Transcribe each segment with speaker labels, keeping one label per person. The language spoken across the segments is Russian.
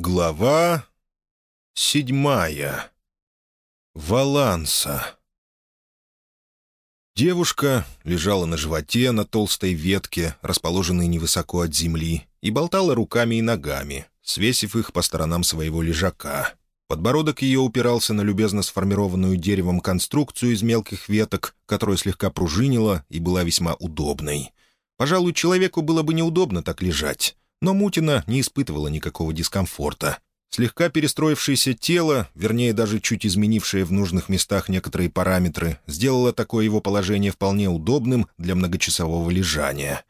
Speaker 1: Глава седьмая. Валанса. Девушка лежала на животе на толстой ветке, расположенной невысоко от земли, и болтала руками и ногами, свесив их по сторонам своего лежака. Подбородок ее упирался на любезно сформированную деревом конструкцию из мелких веток, которая слегка пружинила и была весьма удобной. Пожалуй, человеку было бы неудобно так лежать, но Мутина не испытывала никакого дискомфорта. Слегка перестроившееся тело, вернее, даже чуть изменившее в нужных местах некоторые параметры, сделало такое его положение вполне удобным для многочасового лежания.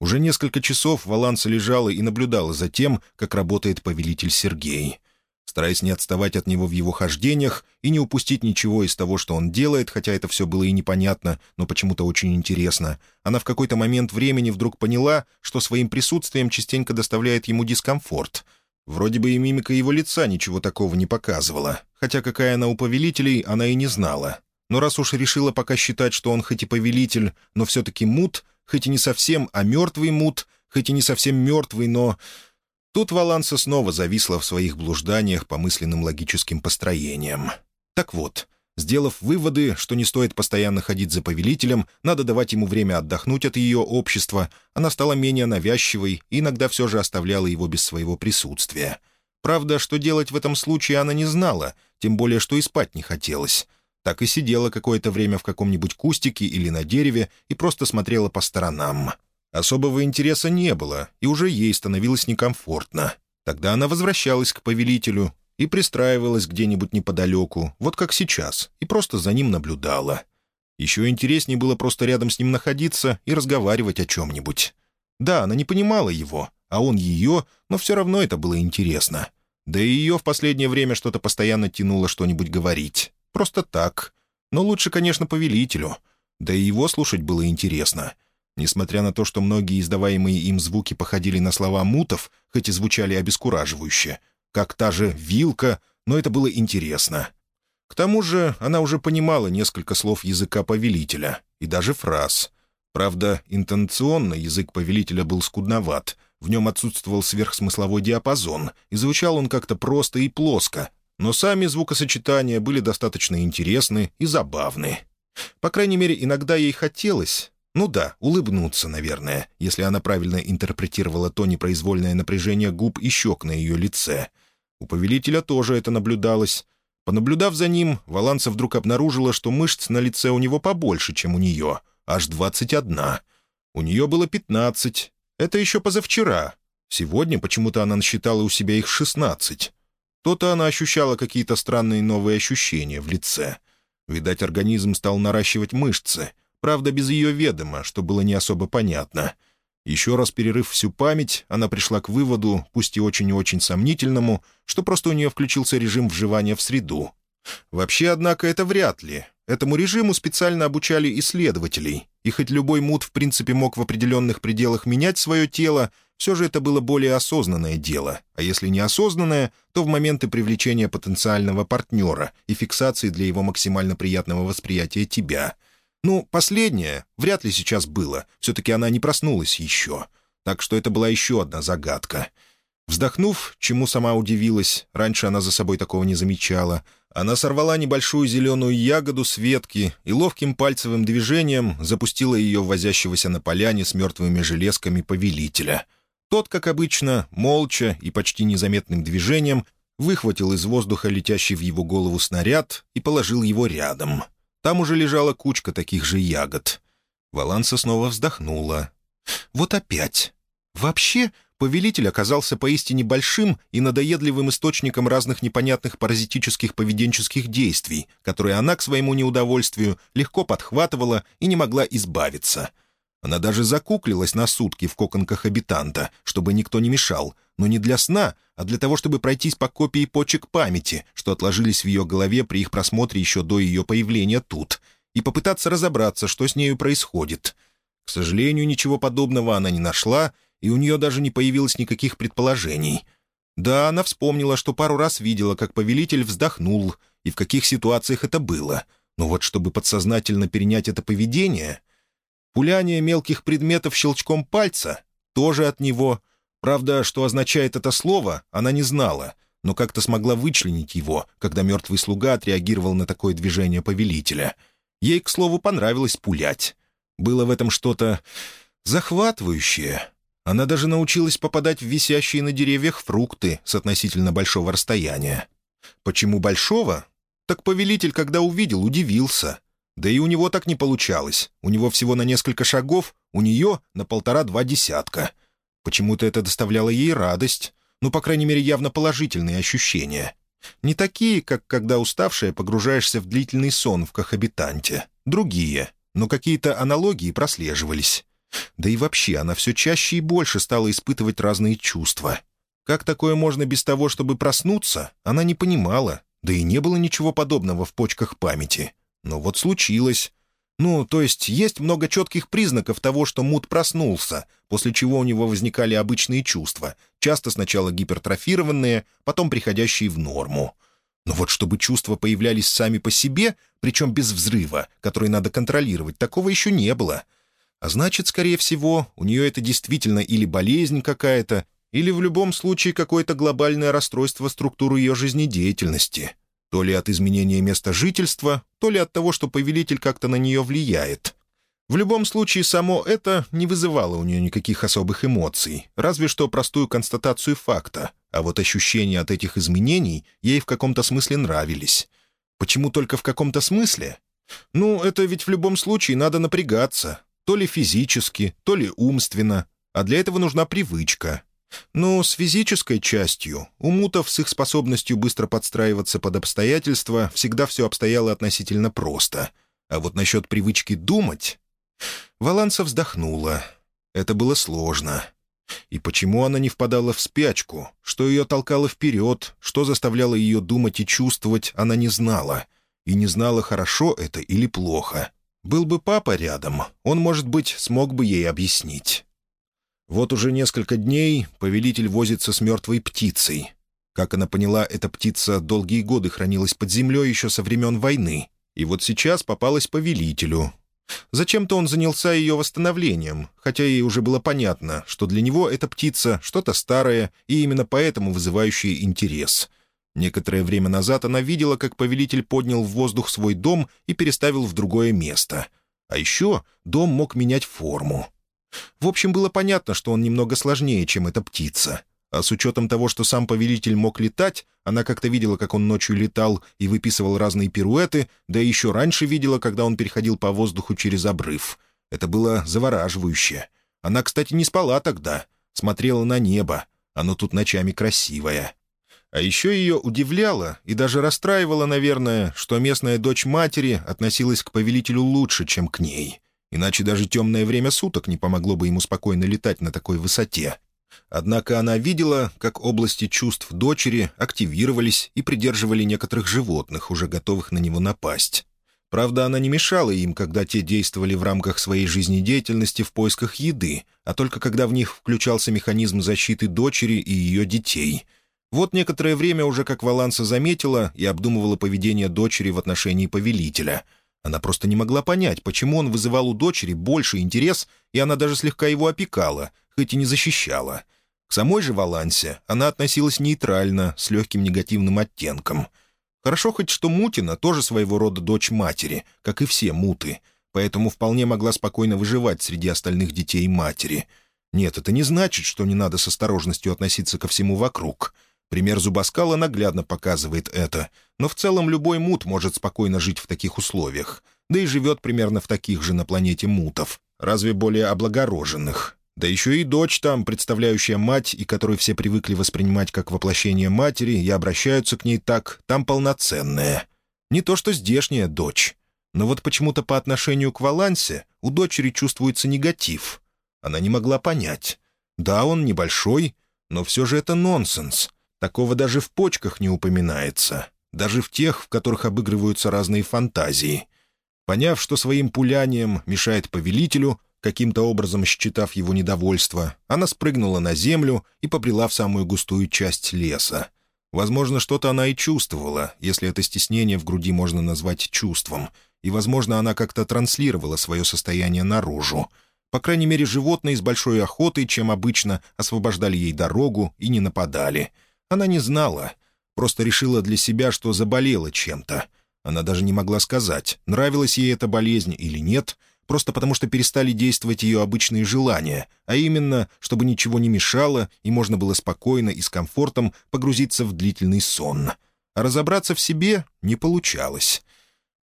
Speaker 1: Уже несколько часов Валанса лежала и наблюдала за тем, как работает повелитель Сергей — стараясь не отставать от него в его хождениях и не упустить ничего из того, что он делает, хотя это все было и непонятно, но почему-то очень интересно, она в какой-то момент времени вдруг поняла, что своим присутствием частенько доставляет ему дискомфорт. Вроде бы и мимика его лица ничего такого не показывала, хотя какая она у повелителей, она и не знала. Но раз уж решила пока считать, что он хоть и повелитель, но все-таки мут, хоть и не совсем, а мертвый мут, хоть и не совсем мертвый, но... Тут Валанса снова зависла в своих блужданиях по мысленным логическим построениям. Так вот, сделав выводы, что не стоит постоянно ходить за повелителем, надо давать ему время отдохнуть от ее общества, она стала менее навязчивой и иногда все же оставляла его без своего присутствия. Правда, что делать в этом случае она не знала, тем более, что и спать не хотелось. Так и сидела какое-то время в каком-нибудь кустике или на дереве и просто смотрела по сторонам. Особого интереса не было, и уже ей становилось некомфортно. Тогда она возвращалась к повелителю и пристраивалась где-нибудь неподалеку, вот как сейчас, и просто за ним наблюдала. Еще интереснее было просто рядом с ним находиться и разговаривать о чем-нибудь. Да, она не понимала его, а он ее, но все равно это было интересно. Да и ее в последнее время что-то постоянно тянуло что-нибудь говорить. Просто так. Но лучше, конечно, повелителю. Да и его слушать было интересно — Несмотря на то, что многие издаваемые им звуки походили на слова мутов, хоть и звучали обескураживающе, как та же «вилка», но это было интересно. К тому же она уже понимала несколько слов языка повелителя и даже фраз. Правда, интонационно язык повелителя был скудноват, в нем отсутствовал сверхсмысловой диапазон, и звучал он как-то просто и плоско, но сами звукосочетания были достаточно интересны и забавны. По крайней мере, иногда ей хотелось, ну да, улыбнуться, наверное, если она правильно интерпретировала то непроизвольное напряжение губ и щек на ее лице. У повелителя тоже это наблюдалось. Понаблюдав за ним, Валанса вдруг обнаружила, что мышц на лице у него побольше, чем у нее, аж двадцать одна. У нее было пятнадцать. Это еще позавчера. Сегодня почему-то она насчитала у себя их шестнадцать. То-то она ощущала какие-то странные новые ощущения в лице. Видать, организм стал наращивать мышцы — Правда, без ее ведома, что было не особо понятно. Еще раз перерыв всю память, она пришла к выводу, пусть и очень и очень сомнительному, что просто у нее включился режим вживания в среду. Вообще, однако, это вряд ли. Этому режиму специально обучали исследователей, и хоть любой мут в принципе мог в определенных пределах менять свое тело, все же это было более осознанное дело, а если неосознанное, то в моменты привлечения потенциального партнера и фиксации для его максимально приятного восприятия тебя. Ну, последнее вряд ли сейчас было. Все-таки она не проснулась еще. Так что это была еще одна загадка. Вздохнув, чему сама удивилась, раньше она за собой такого не замечала, она сорвала небольшую зеленую ягоду с ветки и ловким пальцевым движением запустила ее в возящегося на поляне с мертвыми железками повелителя. Тот, как обычно, молча и почти незаметным движением выхватил из воздуха летящий в его голову снаряд и положил его рядом — там уже лежала кучка таких же ягод. Валанса снова вздохнула. «Вот опять. Вообще, повелитель оказался поистине большим и надоедливым источником разных непонятных паразитических поведенческих действий, которые она к своему неудовольствию легко подхватывала и не могла избавиться. Она даже закуклилась на сутки в коконках обитанта, чтобы никто не мешал, но не для сна, а для того, чтобы пройтись по копии почек памяти, что отложились в ее голове при их просмотре еще до ее появления тут, и попытаться разобраться, что с нею происходит. К сожалению, ничего подобного она не нашла, и у нее даже не появилось никаких предположений. Да, она вспомнила, что пару раз видела, как повелитель вздохнул, и в каких ситуациях это было. Но вот чтобы подсознательно перенять это поведение... Пуляние мелких предметов щелчком пальца — тоже от него — Правда, что означает это слово, она не знала, но как-то смогла вычленить его, когда мертвый слуга отреагировал на такое движение повелителя. Ей, к слову, понравилось пулять. Было в этом что-то захватывающее. Она даже научилась попадать в висящие на деревьях фрукты с относительно большого расстояния. Почему большого? Так повелитель, когда увидел, удивился. Да и у него так не получалось. У него всего на несколько шагов, у нее на полтора-два десятка. Почему-то это доставляло ей радость. Ну, по крайней мере, явно положительные ощущения. Не такие, как когда уставшая погружаешься в длительный сон в кохабитанте. Другие. Но какие-то аналогии прослеживались. Да и вообще, она все чаще и больше стала испытывать разные чувства. Как такое можно без того, чтобы проснуться, она не понимала, да и не было ничего подобного в почках памяти. Но вот случилось. Ну, то есть есть много четких признаков того, что Мут проснулся, после чего у него возникали обычные чувства, часто сначала гипертрофированные, потом приходящие в норму. Но вот чтобы чувства появлялись сами по себе, причем без взрыва, который надо контролировать, такого еще не было. А значит, скорее всего, у нее это действительно или болезнь какая-то, или в любом случае какое-то глобальное расстройство структуры ее жизнедеятельности. То ли от изменения места жительства, то ли от того, что повелитель как-то на нее влияет. В любом случае, само это не вызывало у нее никаких особых эмоций, разве что простую констатацию факта, а вот ощущения от этих изменений ей в каком-то смысле нравились. Почему только в каком-то смысле? Ну, это ведь в любом случае надо напрягаться, то ли физически, то ли умственно, а для этого нужна привычка, но с физической частью, у мутов с их способностью быстро подстраиваться под обстоятельства, всегда все обстояло относительно просто. А вот насчет привычки думать... Валанса вздохнула. Это было сложно. И почему она не впадала в спячку? Что ее толкало вперед? Что заставляло ее думать и чувствовать, она не знала. И не знала, хорошо это или плохо. Был бы папа рядом, он, может быть, смог бы ей объяснить. Вот уже несколько дней повелитель возится с мертвой птицей. Как она поняла, эта птица долгие годы хранилась под землей еще со времен войны, и вот сейчас попалась повелителю. Зачем-то он занялся ее восстановлением, хотя ей уже было понятно, что для него эта птица что-то старое и именно поэтому вызывающее интерес. Некоторое время назад она видела, как повелитель поднял в воздух свой дом и переставил в другое место. А еще дом мог менять форму. В общем, было понятно, что он немного сложнее, чем эта птица. А с учетом того, что сам повелитель мог летать, она как-то видела, как он ночью летал и выписывал разные пируэты, да и еще раньше видела, когда он переходил по воздуху через обрыв. Это было завораживающе. Она, кстати, не спала тогда, смотрела на небо. Оно тут ночами красивое. А еще ее удивляло и даже расстраивало, наверное, что местная дочь матери относилась к повелителю лучше, чем к ней иначе даже темное время суток не помогло бы ему спокойно летать на такой высоте. Однако она видела, как области чувств дочери активировались и придерживали некоторых животных, уже готовых на него напасть. Правда, она не мешала им, когда те действовали в рамках своей жизнедеятельности в поисках еды, а только когда в них включался механизм защиты дочери и ее детей. Вот некоторое время уже как Валанса заметила и обдумывала поведение дочери в отношении повелителя — она просто не могла понять, почему он вызывал у дочери больше интерес, и она даже слегка его опекала, хоть и не защищала. К самой же Валансе она относилась нейтрально, с легким негативным оттенком. Хорошо хоть, что Мутина тоже своего рода дочь матери, как и все муты, поэтому вполне могла спокойно выживать среди остальных детей матери. Нет, это не значит, что не надо с осторожностью относиться ко всему вокруг — Пример Зубаскала наглядно показывает это, но в целом любой мут может спокойно жить в таких условиях, да и живет примерно в таких же на планете мутов, разве более облагороженных. Да еще и дочь там, представляющая мать, и которую все привыкли воспринимать как воплощение матери, и обращаются к ней так, там полноценная. Не то что здешняя дочь. Но вот почему-то по отношению к Валансе у дочери чувствуется негатив. Она не могла понять. Да, он небольшой, но все же это нонсенс. Такого даже в почках не упоминается, даже в тех, в которых обыгрываются разные фантазии. Поняв, что своим пулянием мешает повелителю, каким-то образом считав его недовольство, она спрыгнула на землю и побрела в самую густую часть леса. Возможно, что-то она и чувствовала, если это стеснение в груди можно назвать чувством, и, возможно, она как-то транслировала свое состояние наружу. По крайней мере, животные с большой охотой, чем обычно, освобождали ей дорогу и не нападали. Она не знала, просто решила для себя, что заболела чем-то. Она даже не могла сказать, нравилась ей эта болезнь или нет, просто потому что перестали действовать ее обычные желания, а именно, чтобы ничего не мешало и можно было спокойно и с комфортом погрузиться в длительный сон. А разобраться в себе не получалось.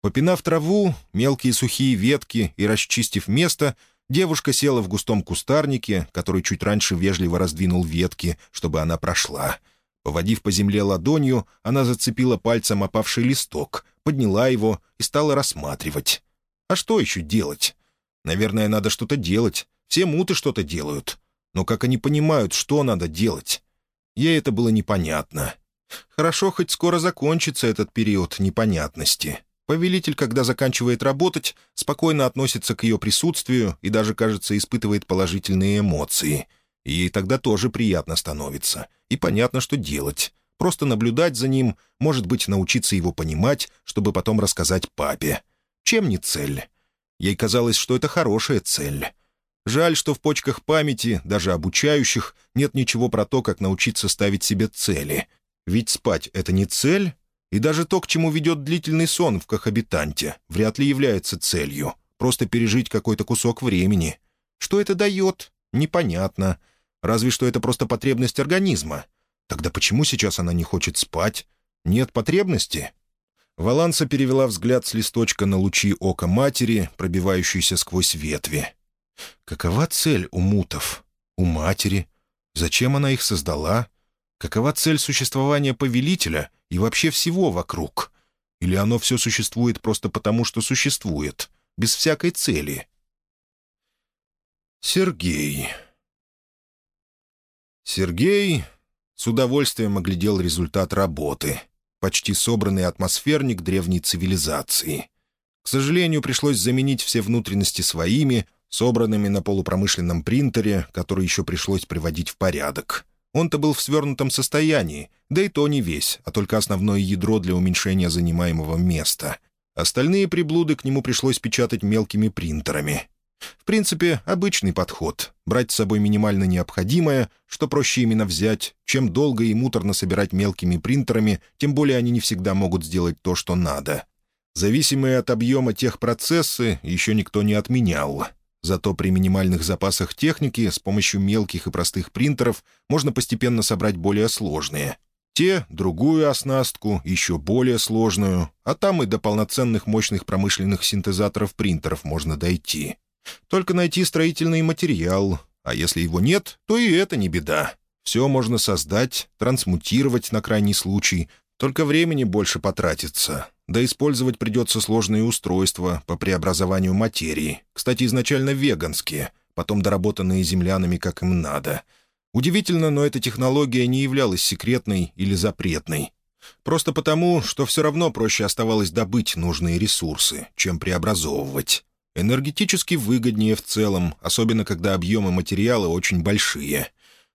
Speaker 1: Попинав траву, мелкие сухие ветки и расчистив место, девушка села в густом кустарнике, который чуть раньше вежливо раздвинул ветки, чтобы она прошла. Поводив по земле ладонью, она зацепила пальцем опавший листок, подняла его и стала рассматривать. А что еще делать? Наверное, надо что-то делать. Все муты что-то делают. Но как они понимают, что надо делать? Ей это было непонятно. Хорошо, хоть скоро закончится этот период непонятности. Повелитель, когда заканчивает работать, спокойно относится к ее присутствию и даже, кажется, испытывает положительные эмоции. Ей тогда тоже приятно становится. И понятно, что делать. Просто наблюдать за ним, может быть, научиться его понимать, чтобы потом рассказать папе. Чем не цель? Ей казалось, что это хорошая цель. Жаль, что в почках памяти, даже обучающих, нет ничего про то, как научиться ставить себе цели. Ведь спать — это не цель, и даже то, к чему ведет длительный сон в кохабитанте, вряд ли является целью. Просто пережить какой-то кусок времени. Что это дает? Непонятно. Разве что это просто потребность организма. Тогда почему сейчас она не хочет спать? Нет потребности? Валанса перевела взгляд с листочка на лучи ока матери, пробивающиеся сквозь ветви. Какова цель у мутов? У матери? Зачем она их создала? Какова цель существования повелителя и вообще всего вокруг? Или оно все существует просто потому, что существует, без всякой цели? Сергей. Сергей с удовольствием оглядел результат работы. Почти собранный атмосферник древней цивилизации. К сожалению, пришлось заменить все внутренности своими, собранными на полупромышленном принтере, который еще пришлось приводить в порядок. Он-то был в свернутом состоянии, да и то не весь, а только основное ядро для уменьшения занимаемого места. Остальные приблуды к нему пришлось печатать мелкими принтерами. В принципе, обычный подход — брать с собой минимально необходимое, что проще именно взять, чем долго и муторно собирать мелкими принтерами, тем более они не всегда могут сделать то, что надо. Зависимые от объема тех процессы еще никто не отменял. Зато при минимальных запасах техники с помощью мелких и простых принтеров можно постепенно собрать более сложные. Те — другую оснастку, еще более сложную, а там и до полноценных мощных промышленных синтезаторов принтеров можно дойти. Только найти строительный материал, а если его нет, то и это не беда. Все можно создать, трансмутировать на крайний случай, только времени больше потратится. Да использовать придется сложные устройства по преобразованию материи, кстати, изначально веганские, потом доработанные землянами как им надо. Удивительно, но эта технология не являлась секретной или запретной. Просто потому, что все равно проще оставалось добыть нужные ресурсы, чем преобразовывать. Энергетически выгоднее в целом, особенно когда объемы материала очень большие.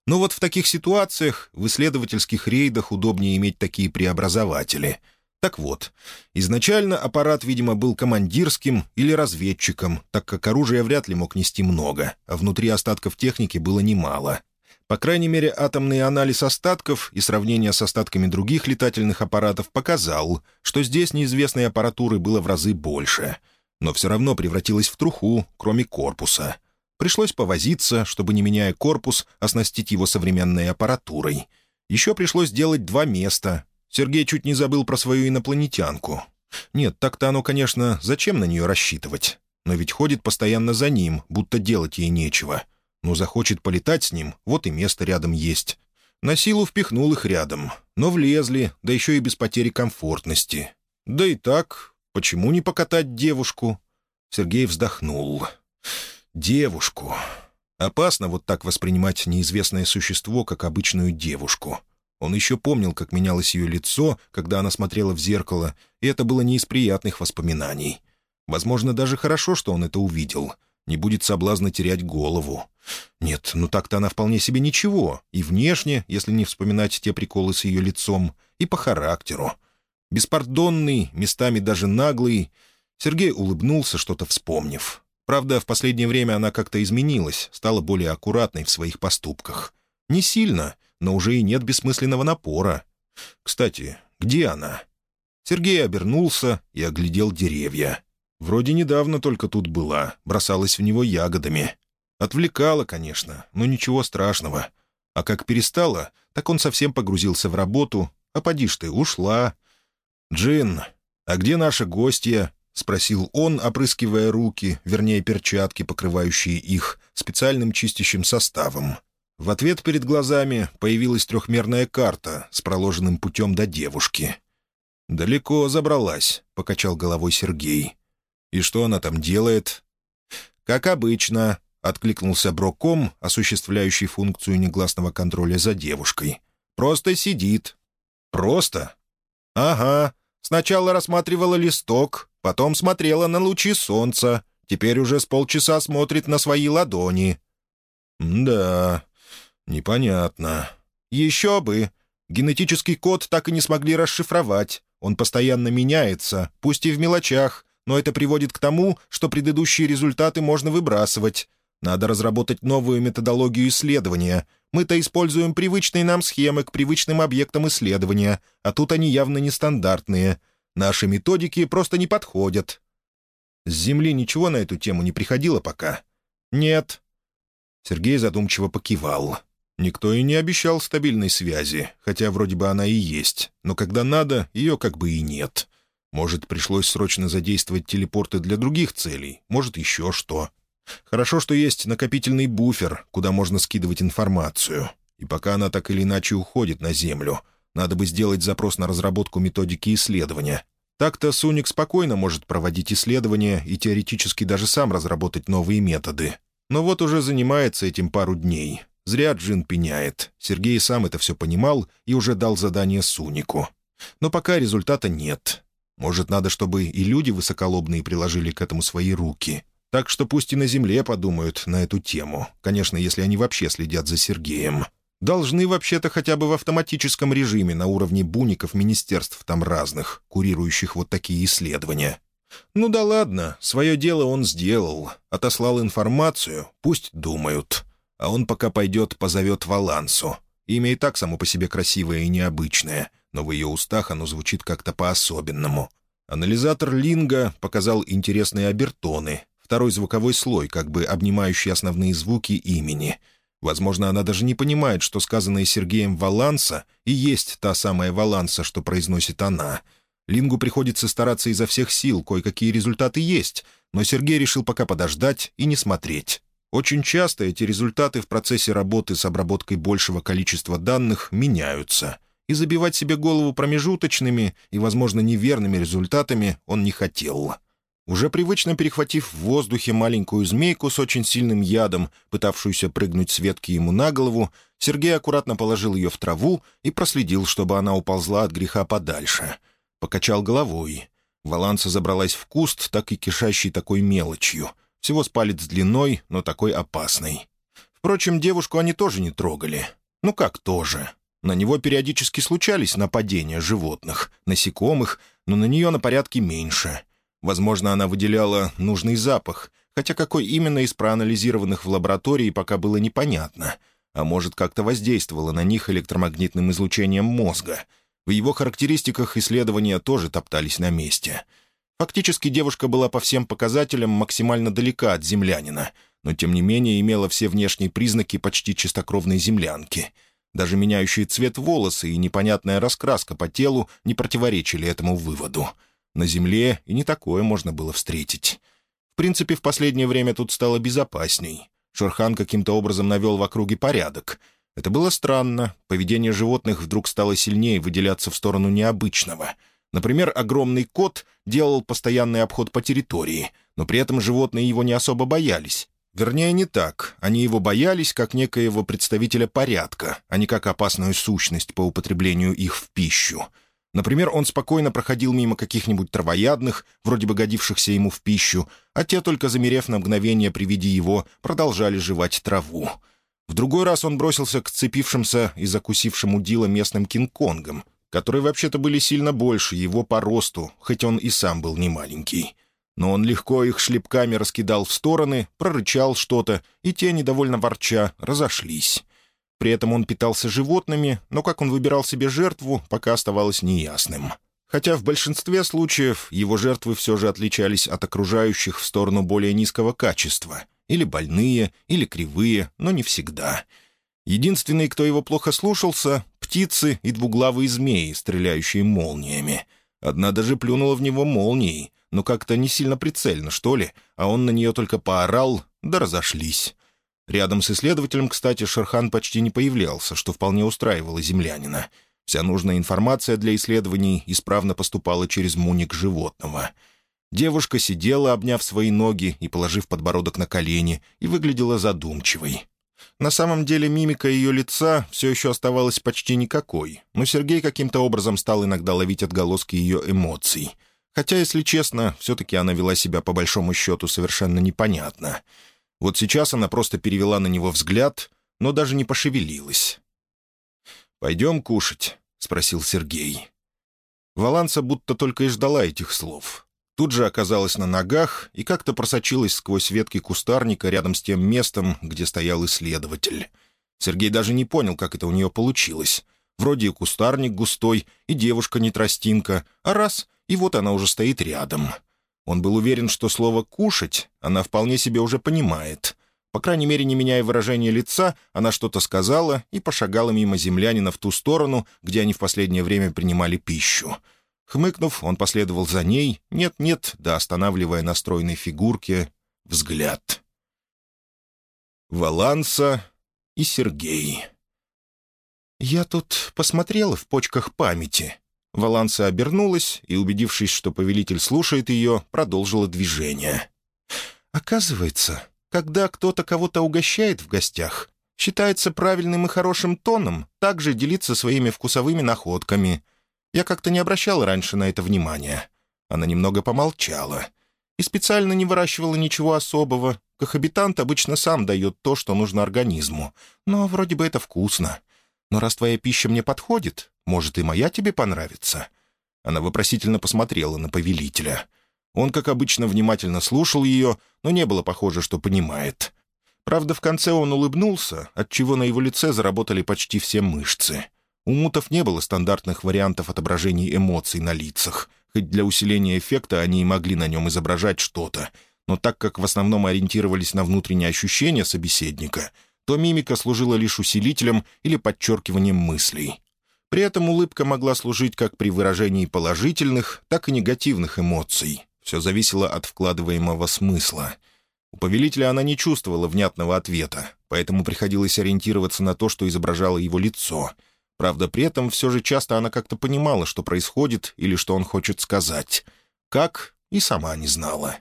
Speaker 1: Но вот в таких ситуациях в исследовательских рейдах удобнее иметь такие преобразователи. Так вот, изначально аппарат, видимо, был командирским или разведчиком, так как оружия вряд ли мог нести много, а внутри остатков техники было немало. По крайней мере, атомный анализ остатков и сравнение с остатками других летательных аппаратов показал, что здесь неизвестной аппаратуры было в разы больше — но все равно превратилась в труху, кроме корпуса. Пришлось повозиться, чтобы, не меняя корпус, оснастить его современной аппаратурой. Еще пришлось сделать два места. Сергей чуть не забыл про свою инопланетянку. Нет, так-то оно, конечно, зачем на нее рассчитывать? Но ведь ходит постоянно за ним, будто делать ей нечего. Ну, захочет полетать с ним, вот и место рядом есть. На силу впихнул их рядом, но влезли, да еще и без потери комфортности. Да и так, Почему не покатать девушку?» Сергей вздохнул. «Девушку. Опасно вот так воспринимать неизвестное существо, как обычную девушку». Он еще помнил, как менялось ее лицо, когда она смотрела в зеркало, и это было не из приятных воспоминаний. Возможно, даже хорошо, что он это увидел. Не будет соблазна терять голову. Нет, ну так-то она вполне себе ничего. И внешне, если не вспоминать те приколы с ее лицом, и по характеру. Беспардонный, местами даже наглый. Сергей улыбнулся, что-то вспомнив. Правда, в последнее время она как-то изменилась, стала более аккуратной в своих поступках. Не сильно, но уже и нет бессмысленного напора. Кстати, где она? Сергей обернулся и оглядел деревья. Вроде недавно только тут была, бросалась в него ягодами. Отвлекала, конечно, но ничего страшного. А как перестала, так он совсем погрузился в работу. А поди ж ты, ушла. «Джин, а где наша гостья?» — спросил он, опрыскивая руки, вернее, перчатки, покрывающие их, специальным чистящим составом. В ответ перед глазами появилась трехмерная карта с проложенным путем до девушки. «Далеко забралась», — покачал головой Сергей. «И что она там делает?» «Как обычно», — откликнулся Броком, осуществляющий функцию негласного контроля за девушкой. «Просто сидит». «Просто?» «Ага. Сначала рассматривала листок, потом смотрела на лучи солнца, теперь уже с полчаса смотрит на свои ладони». «Да, непонятно». «Еще бы. Генетический код так и не смогли расшифровать. Он постоянно меняется, пусть и в мелочах, но это приводит к тому, что предыдущие результаты можно выбрасывать. Надо разработать новую методологию исследования. Мы-то используем привычные нам схемы к привычным объектам исследования, а тут они явно нестандартные. Наши методики просто не подходят. С Земли ничего на эту тему не приходило пока? Нет. Сергей задумчиво покивал. Никто и не обещал стабильной связи, хотя вроде бы она и есть, но когда надо, ее как бы и нет. Может, пришлось срочно задействовать телепорты для других целей, может, еще что. Хорошо, что есть накопительный буфер, куда можно скидывать информацию. И пока она так или иначе уходит на Землю, надо бы сделать запрос на разработку методики исследования. Так-то Суник спокойно может проводить исследования и теоретически даже сам разработать новые методы. Но вот уже занимается этим пару дней. Зря Джин пеняет. Сергей сам это все понимал и уже дал задание Сунику. Но пока результата нет. Может, надо, чтобы и люди высоколобные приложили к этому свои руки. Так что пусть и на земле подумают на эту тему. Конечно, если они вообще следят за Сергеем. Должны вообще-то хотя бы в автоматическом режиме на уровне буников министерств там разных, курирующих вот такие исследования. Ну да ладно, свое дело он сделал. Отослал информацию, пусть думают. А он пока пойдет позовет Валансу. Имя и так само по себе красивое и необычное — но в ее устах оно звучит как-то по-особенному. Анализатор Линга показал интересные обертоны, второй звуковой слой, как бы обнимающий основные звуки имени. Возможно, она даже не понимает, что сказанное Сергеем «Валанса» и есть та самая «Валанса», что произносит она. Лингу приходится стараться изо всех сил, кое-какие результаты есть, но Сергей решил пока подождать и не смотреть. Очень часто эти результаты в процессе работы с обработкой большего количества данных меняются — и забивать себе голову промежуточными и, возможно, неверными результатами он не хотел. Уже привычно перехватив в воздухе маленькую змейку с очень сильным ядом, пытавшуюся прыгнуть с ветки ему на голову, Сергей аккуратно положил ее в траву и проследил, чтобы она уползла от греха подальше. Покачал головой. Валанса забралась в куст, так и кишащий такой мелочью. Всего с палец длиной, но такой опасной. Впрочем, девушку они тоже не трогали. Ну как тоже? На него периодически случались нападения животных, насекомых, но на нее на порядке меньше. Возможно, она выделяла нужный запах, хотя какой именно из проанализированных в лаборатории пока было непонятно. А может, как-то воздействовала на них электромагнитным излучением мозга. В его характеристиках исследования тоже топтались на месте. Фактически девушка была по всем показателям максимально далека от землянина, но тем не менее имела все внешние признаки почти чистокровной землянки — даже меняющий цвет волосы и непонятная раскраска по телу не противоречили этому выводу. На Земле и не такое можно было встретить. В принципе, в последнее время тут стало безопасней. Шурхан каким-то образом навел в округе порядок. Это было странно. Поведение животных вдруг стало сильнее выделяться в сторону необычного. Например, огромный кот делал постоянный обход по территории, но при этом животные его не особо боялись. Вернее, не так. Они его боялись как некоего представителя порядка, а не как опасную сущность по употреблению их в пищу. Например, он спокойно проходил мимо каких-нибудь травоядных, вроде бы годившихся ему в пищу, а те, только замерев на мгновение при виде его, продолжали жевать траву. В другой раз он бросился к цепившимся и закусившим удила местным кинг-конгам, которые вообще-то были сильно больше его по росту, хоть он и сам был не маленький. Но он легко их шлепками раскидал в стороны, прорычал что-то, и те, недовольно ворча, разошлись. При этом он питался животными, но как он выбирал себе жертву, пока оставалось неясным. Хотя в большинстве случаев его жертвы все же отличались от окружающих в сторону более низкого качества. Или больные, или кривые, но не всегда. Единственный, кто его плохо слушался — птицы и двуглавые змеи, стреляющие молниями. Одна даже плюнула в него молнией, но как-то не сильно прицельно, что ли, а он на нее только поорал, да разошлись. Рядом с исследователем, кстати, Шерхан почти не появлялся, что вполне устраивало землянина. Вся нужная информация для исследований исправно поступала через муник животного. Девушка сидела, обняв свои ноги и положив подбородок на колени, и выглядела задумчивой. На самом деле мимика ее лица все еще оставалась почти никакой, но Сергей каким-то образом стал иногда ловить отголоски ее эмоций. Хотя, если честно, все-таки она вела себя по большому счету совершенно непонятно — вот сейчас она просто перевела на него взгляд, но даже не пошевелилась. «Пойдем кушать?» — спросил Сергей. Валанса будто только и ждала этих слов. Тут же оказалась на ногах и как-то просочилась сквозь ветки кустарника рядом с тем местом, где стоял исследователь. Сергей даже не понял, как это у нее получилось. Вроде и кустарник густой, и девушка не тростинка, а раз — и вот она уже стоит рядом — он был уверен, что слово «кушать» она вполне себе уже понимает. По крайней мере, не меняя выражения лица, она что-то сказала и пошагала мимо землянина в ту сторону, где они в последнее время принимали пищу. Хмыкнув, он последовал за ней, нет-нет, да останавливая на стройной фигурке взгляд. Валанса и Сергей. «Я тут посмотрела в почках памяти», Валанса обернулась и, убедившись, что повелитель слушает ее, продолжила движение. «Оказывается, когда кто-то кого-то угощает в гостях, считается правильным и хорошим тоном также делиться своими вкусовыми находками. Я как-то не обращала раньше на это внимания». Она немного помолчала. И специально не выращивала ничего особого. Кохабитант обычно сам дает то, что нужно организму. Но вроде бы это вкусно. Но раз твоя пища мне подходит, может, и моя тебе понравится?» Она вопросительно посмотрела на повелителя. Он, как обычно, внимательно слушал ее, но не было похоже, что понимает. Правда, в конце он улыбнулся, отчего на его лице заработали почти все мышцы. У мутов не было стандартных вариантов отображений эмоций на лицах, хоть для усиления эффекта они и могли на нем изображать что-то, но так как в основном ориентировались на внутренние ощущения собеседника, то мимика служила лишь усилителем или подчеркиванием мыслей. При этом улыбка могла служить как при выражении положительных, так и негативных эмоций. Все зависело от вкладываемого смысла. У повелителя она не чувствовала внятного ответа, поэтому приходилось ориентироваться на то, что изображало его лицо. Правда, при этом все же часто она как-то понимала, что происходит или что он хочет сказать. Как, и сама не знала.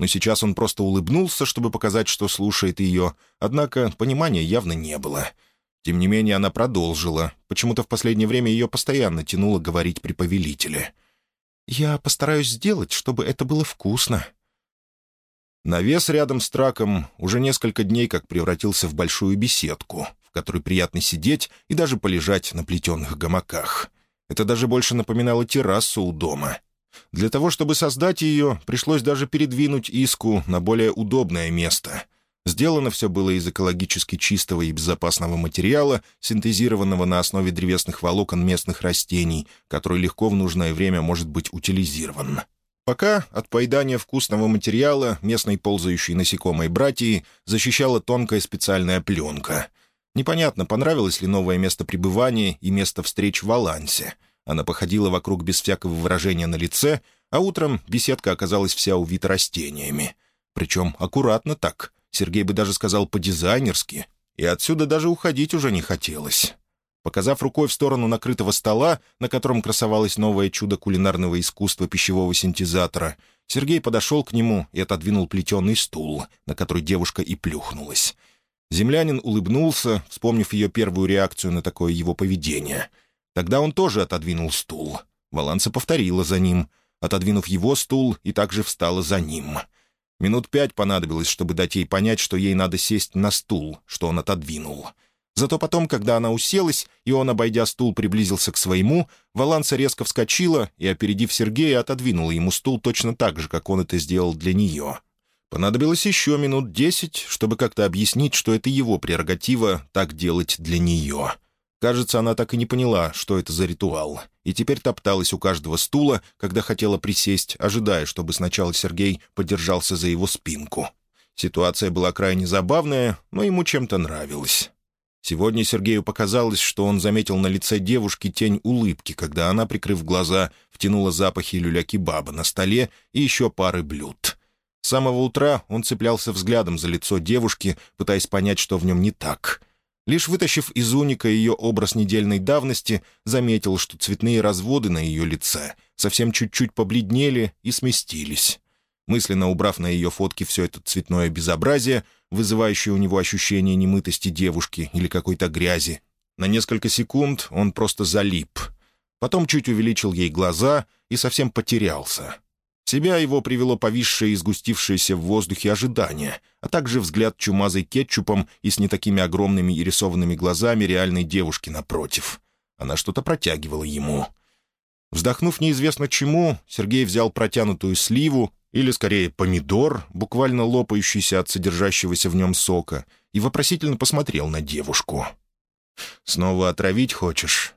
Speaker 1: Но сейчас он просто улыбнулся, чтобы показать, что слушает ее, однако понимания явно не было — тем не менее, она продолжила. Почему-то в последнее время ее постоянно тянуло говорить при повелителе. «Я постараюсь сделать, чтобы это было вкусно». Навес рядом с траком уже несколько дней как превратился в большую беседку, в которой приятно сидеть и даже полежать на плетеных гамаках. Это даже больше напоминало террасу у дома. Для того, чтобы создать ее, пришлось даже передвинуть иску на более удобное место — Сделано все было из экологически чистого и безопасного материала, синтезированного на основе древесных волокон местных растений, который легко в нужное время может быть утилизирован. Пока от поедания вкусного материала местной ползающей насекомой братьи защищала тонкая специальная пленка. Непонятно, понравилось ли новое место пребывания и место встреч в Алансе. Она походила вокруг без всякого выражения на лице, а утром беседка оказалась вся увита растениями. Причем аккуратно так — Сергей бы даже сказал по-дизайнерски, и отсюда даже уходить уже не хотелось. Показав рукой в сторону накрытого стола, на котором красовалось новое чудо кулинарного искусства пищевого синтезатора, Сергей подошел к нему и отодвинул плетеный стул, на который девушка и плюхнулась. Землянин улыбнулся, вспомнив ее первую реакцию на такое его поведение. Тогда он тоже отодвинул стул. Валанса повторила за ним, отодвинув его стул, и также встала за ним — Минут пять понадобилось, чтобы дать ей понять, что ей надо сесть на стул, что он отодвинул. Зато потом, когда она уселась, и он, обойдя стул, приблизился к своему, Валанса резко вскочила и, опередив Сергея, отодвинула ему стул точно так же, как он это сделал для нее. Понадобилось еще минут десять, чтобы как-то объяснить, что это его прерогатива так делать для нее. Кажется, она так и не поняла, что это за ритуал, и теперь топталась у каждого стула, когда хотела присесть, ожидая, чтобы сначала Сергей подержался за его спинку. Ситуация была крайне забавная, но ему чем-то нравилась. Сегодня Сергею показалось, что он заметил на лице девушки тень улыбки, когда она, прикрыв глаза, втянула запахи люля-кебаба на столе и еще пары блюд. С самого утра он цеплялся взглядом за лицо девушки, пытаясь понять, что в нем не так. Лишь вытащив из уника ее образ недельной давности, заметил, что цветные разводы на ее лице совсем чуть-чуть побледнели и сместились. Мысленно убрав на ее фотке все это цветное безобразие, вызывающее у него ощущение немытости девушки или какой-то грязи, на несколько секунд он просто залип. Потом чуть увеличил ей глаза и совсем потерялся. В себя его привело повисшее и сгустившееся в воздухе ожидание, а также взгляд чумазой кетчупом и с не такими огромными и рисованными глазами реальной девушки напротив. Она что-то протягивала ему. Вздохнув неизвестно чему, Сергей взял протянутую сливу или, скорее, помидор, буквально лопающийся от содержащегося в нем сока, и вопросительно посмотрел на девушку. «Снова отравить хочешь?»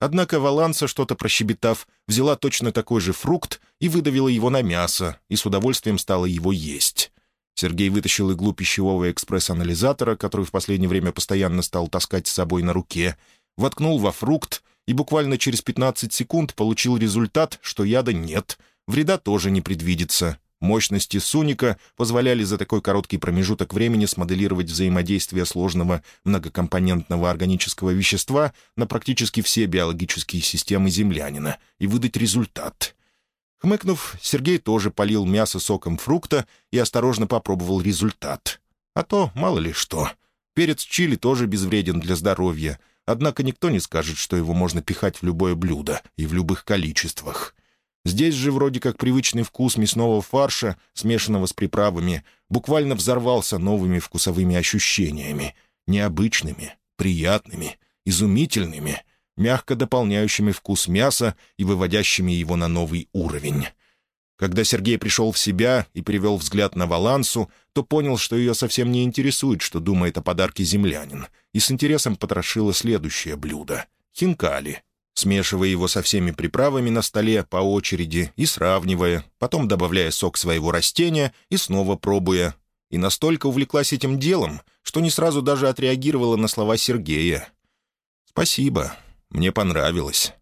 Speaker 1: Однако Валанса, что-то прощебетав, взяла точно такой же фрукт и выдавила его на мясо, и с удовольствием стала его есть. Сергей вытащил иглу пищевого экспресс-анализатора, который в последнее время постоянно стал таскать с собой на руке, воткнул во фрукт и буквально через 15 секунд получил результат, что яда нет — Вреда тоже не предвидится. Мощности Суника позволяли за такой короткий промежуток времени смоделировать взаимодействие сложного многокомпонентного органического вещества на практически все биологические системы землянина и выдать результат. Хмыкнув, Сергей тоже полил мясо соком фрукта и осторожно попробовал результат. А то мало ли что. Перец чили тоже безвреден для здоровья, однако никто не скажет, что его можно пихать в любое блюдо и в любых количествах. Здесь же вроде как привычный вкус мясного фарша, смешанного с приправами, буквально взорвался новыми вкусовыми ощущениями. Необычными, приятными, изумительными, мягко дополняющими вкус мяса и выводящими его на новый уровень. Когда Сергей пришел в себя и перевел взгляд на Валансу, то понял, что ее совсем не интересует, что думает о подарке землянин, и с интересом потрошило следующее блюдо — хинкали — смешивая его со всеми приправами на столе по очереди и сравнивая, потом добавляя сок своего растения и снова пробуя. И настолько увлеклась этим делом, что не сразу даже отреагировала на слова Сергея. «Спасибо, мне понравилось».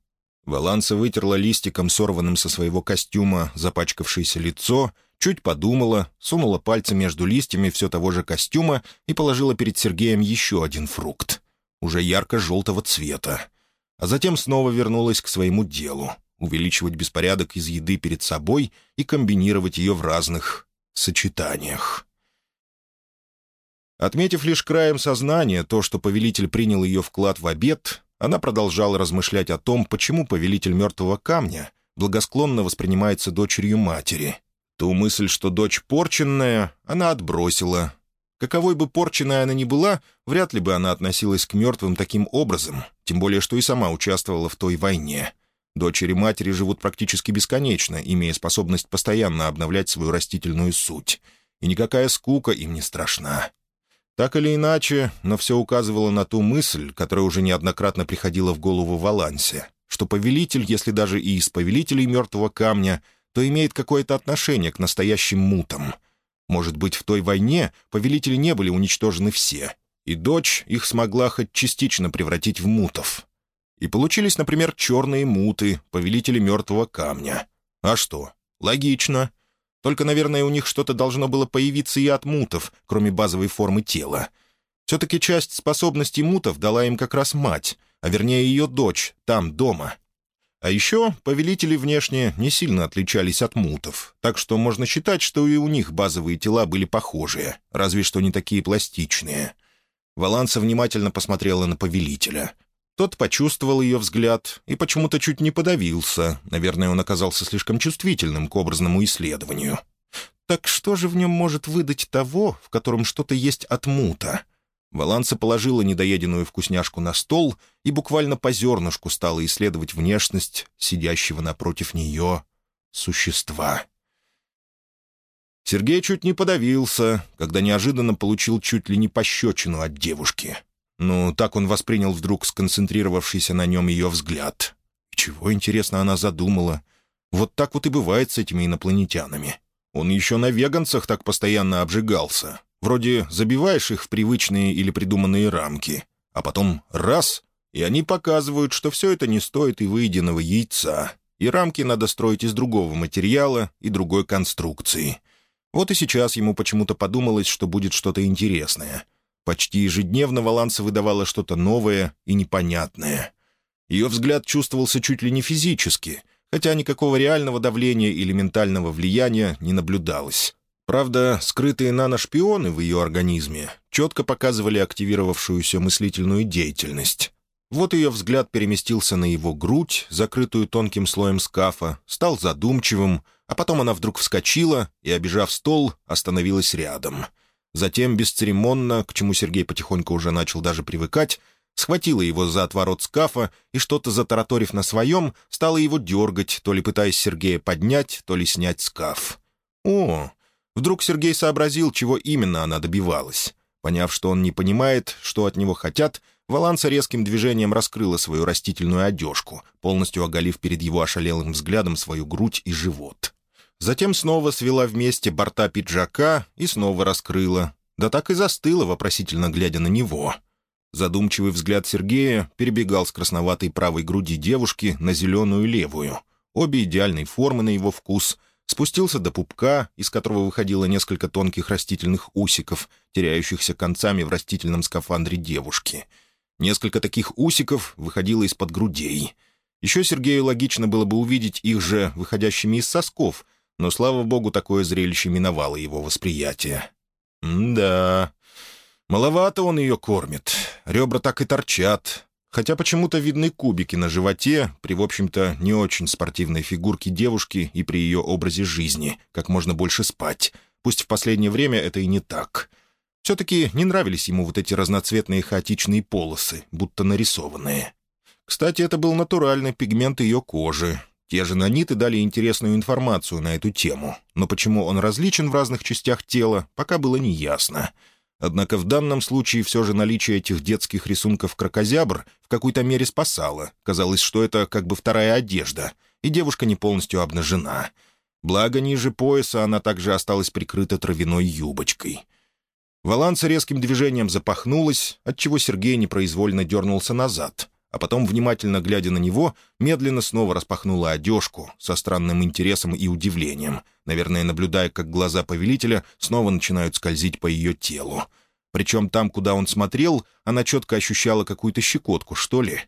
Speaker 1: Валанса вытерла листиком, сорванным со своего костюма, запачкавшееся лицо, чуть подумала, сунула пальцы между листьями все того же костюма и положила перед Сергеем еще один фрукт, уже ярко-желтого цвета а затем снова вернулась к своему делу — увеличивать беспорядок из еды перед собой и комбинировать ее в разных сочетаниях. Отметив лишь краем сознания то, что повелитель принял ее вклад в обед, она продолжала размышлять о том, почему повелитель мертвого камня благосклонно воспринимается дочерью матери. Ту мысль, что дочь порченная, она отбросила, Каковой бы порченной она ни была, вряд ли бы она относилась к мертвым таким образом, тем более что и сама участвовала в той войне. Дочери матери живут практически бесконечно, имея способность постоянно обновлять свою растительную суть. И никакая скука им не страшна. Так или иначе, но все указывало на ту мысль, которая уже неоднократно приходила в голову Валансе, что повелитель, если даже и из повелителей мертвого камня, то имеет какое-то отношение к настоящим мутам — может быть, в той войне повелители не были уничтожены все, и дочь их смогла хоть частично превратить в мутов. И получились, например, черные муты, повелители мертвого камня. А что? Логично. Только, наверное, у них что-то должно было появиться и от мутов, кроме базовой формы тела. Все-таки часть способностей мутов дала им как раз мать, а вернее ее дочь, там, дома. А еще повелители внешне не сильно отличались от мутов, так что можно считать, что и у них базовые тела были похожие, разве что не такие пластичные. Валанса внимательно посмотрела на повелителя. Тот почувствовал ее взгляд и почему-то чуть не подавился. Наверное, он оказался слишком чувствительным к образному исследованию. Так что же в нем может выдать того, в котором что-то есть от мута? Валанса положила недоеденную вкусняшку на стол и буквально по зернышку стала исследовать внешность сидящего напротив нее существа. Сергей чуть не подавился, когда неожиданно получил чуть ли не пощечину от девушки. Ну, так он воспринял вдруг сконцентрировавшийся на нем ее взгляд. чего, интересно, она задумала? Вот так вот и бывает с этими инопланетянами. Он еще на веганцах так постоянно обжигался. Вроде забиваешь их в привычные или придуманные рамки, а потом раз — и они показывают, что все это не стоит и выеденного яйца, и рамки надо строить из другого материала и другой конструкции. Вот и сейчас ему почему-то подумалось, что будет что-то интересное. Почти ежедневно Валанса выдавала что-то новое и непонятное. Ее взгляд чувствовался чуть ли не физически, хотя никакого реального давления или ментального влияния не наблюдалось. Правда, скрытые наношпионы в ее организме четко показывали активировавшуюся мыслительную деятельность. Вот ее взгляд переместился на его грудь, закрытую тонким слоем скафа, стал задумчивым, а потом она вдруг вскочила и, обижав стол, остановилась рядом. Затем, бесцеремонно, к чему Сергей потихоньку уже начал даже привыкать, схватила его за отворот скафа и, что-то затараторив на своем, стала его дергать, то ли пытаясь Сергея поднять, то ли снять скаф. «О!» Вдруг Сергей сообразил, чего именно она добивалась. Поняв, что он не понимает, что от него хотят, Валанса резким движением раскрыла свою растительную одежку, полностью оголив перед его ошалелым взглядом свою грудь и живот. Затем снова свела вместе борта пиджака и снова раскрыла. Да так и застыла, вопросительно глядя на него. Задумчивый взгляд Сергея перебегал с красноватой правой груди девушки на зеленую левую. Обе идеальной формы на его вкус. Спустился до пупка, из которого выходило несколько тонких растительных усиков, теряющихся концами в растительном скафандре девушки — Несколько таких усиков выходило из-под грудей. Еще Сергею логично было бы увидеть их же выходящими из сосков, но, слава богу, такое зрелище миновало его восприятие. «Да, маловато он ее кормит. Ребра так и торчат. Хотя почему-то видны кубики на животе при, в общем-то, не очень спортивной фигурке девушки и при ее образе жизни, как можно больше спать. Пусть в последнее время это и не так». Все-таки не нравились ему вот эти разноцветные хаотичные полосы, будто нарисованные. Кстати, это был натуральный пигмент ее кожи. Те же наниты дали интересную информацию на эту тему, но почему он различен в разных частях тела, пока было неясно. Однако в данном случае все же наличие этих детских рисунков крокозябр в какой-то мере спасало. Казалось, что это как бы вторая одежда, и девушка не полностью обнажена. Благо, ниже пояса она также осталась прикрыта травяной юбочкой — Валанса резким движением запахнулась, отчего Сергей непроизвольно дернулся назад, а потом, внимательно глядя на него, медленно снова распахнула одежку со странным интересом и удивлением, наверное, наблюдая, как глаза повелителя снова начинают скользить по ее телу. Причем там, куда он смотрел, она четко ощущала какую-то щекотку, что ли.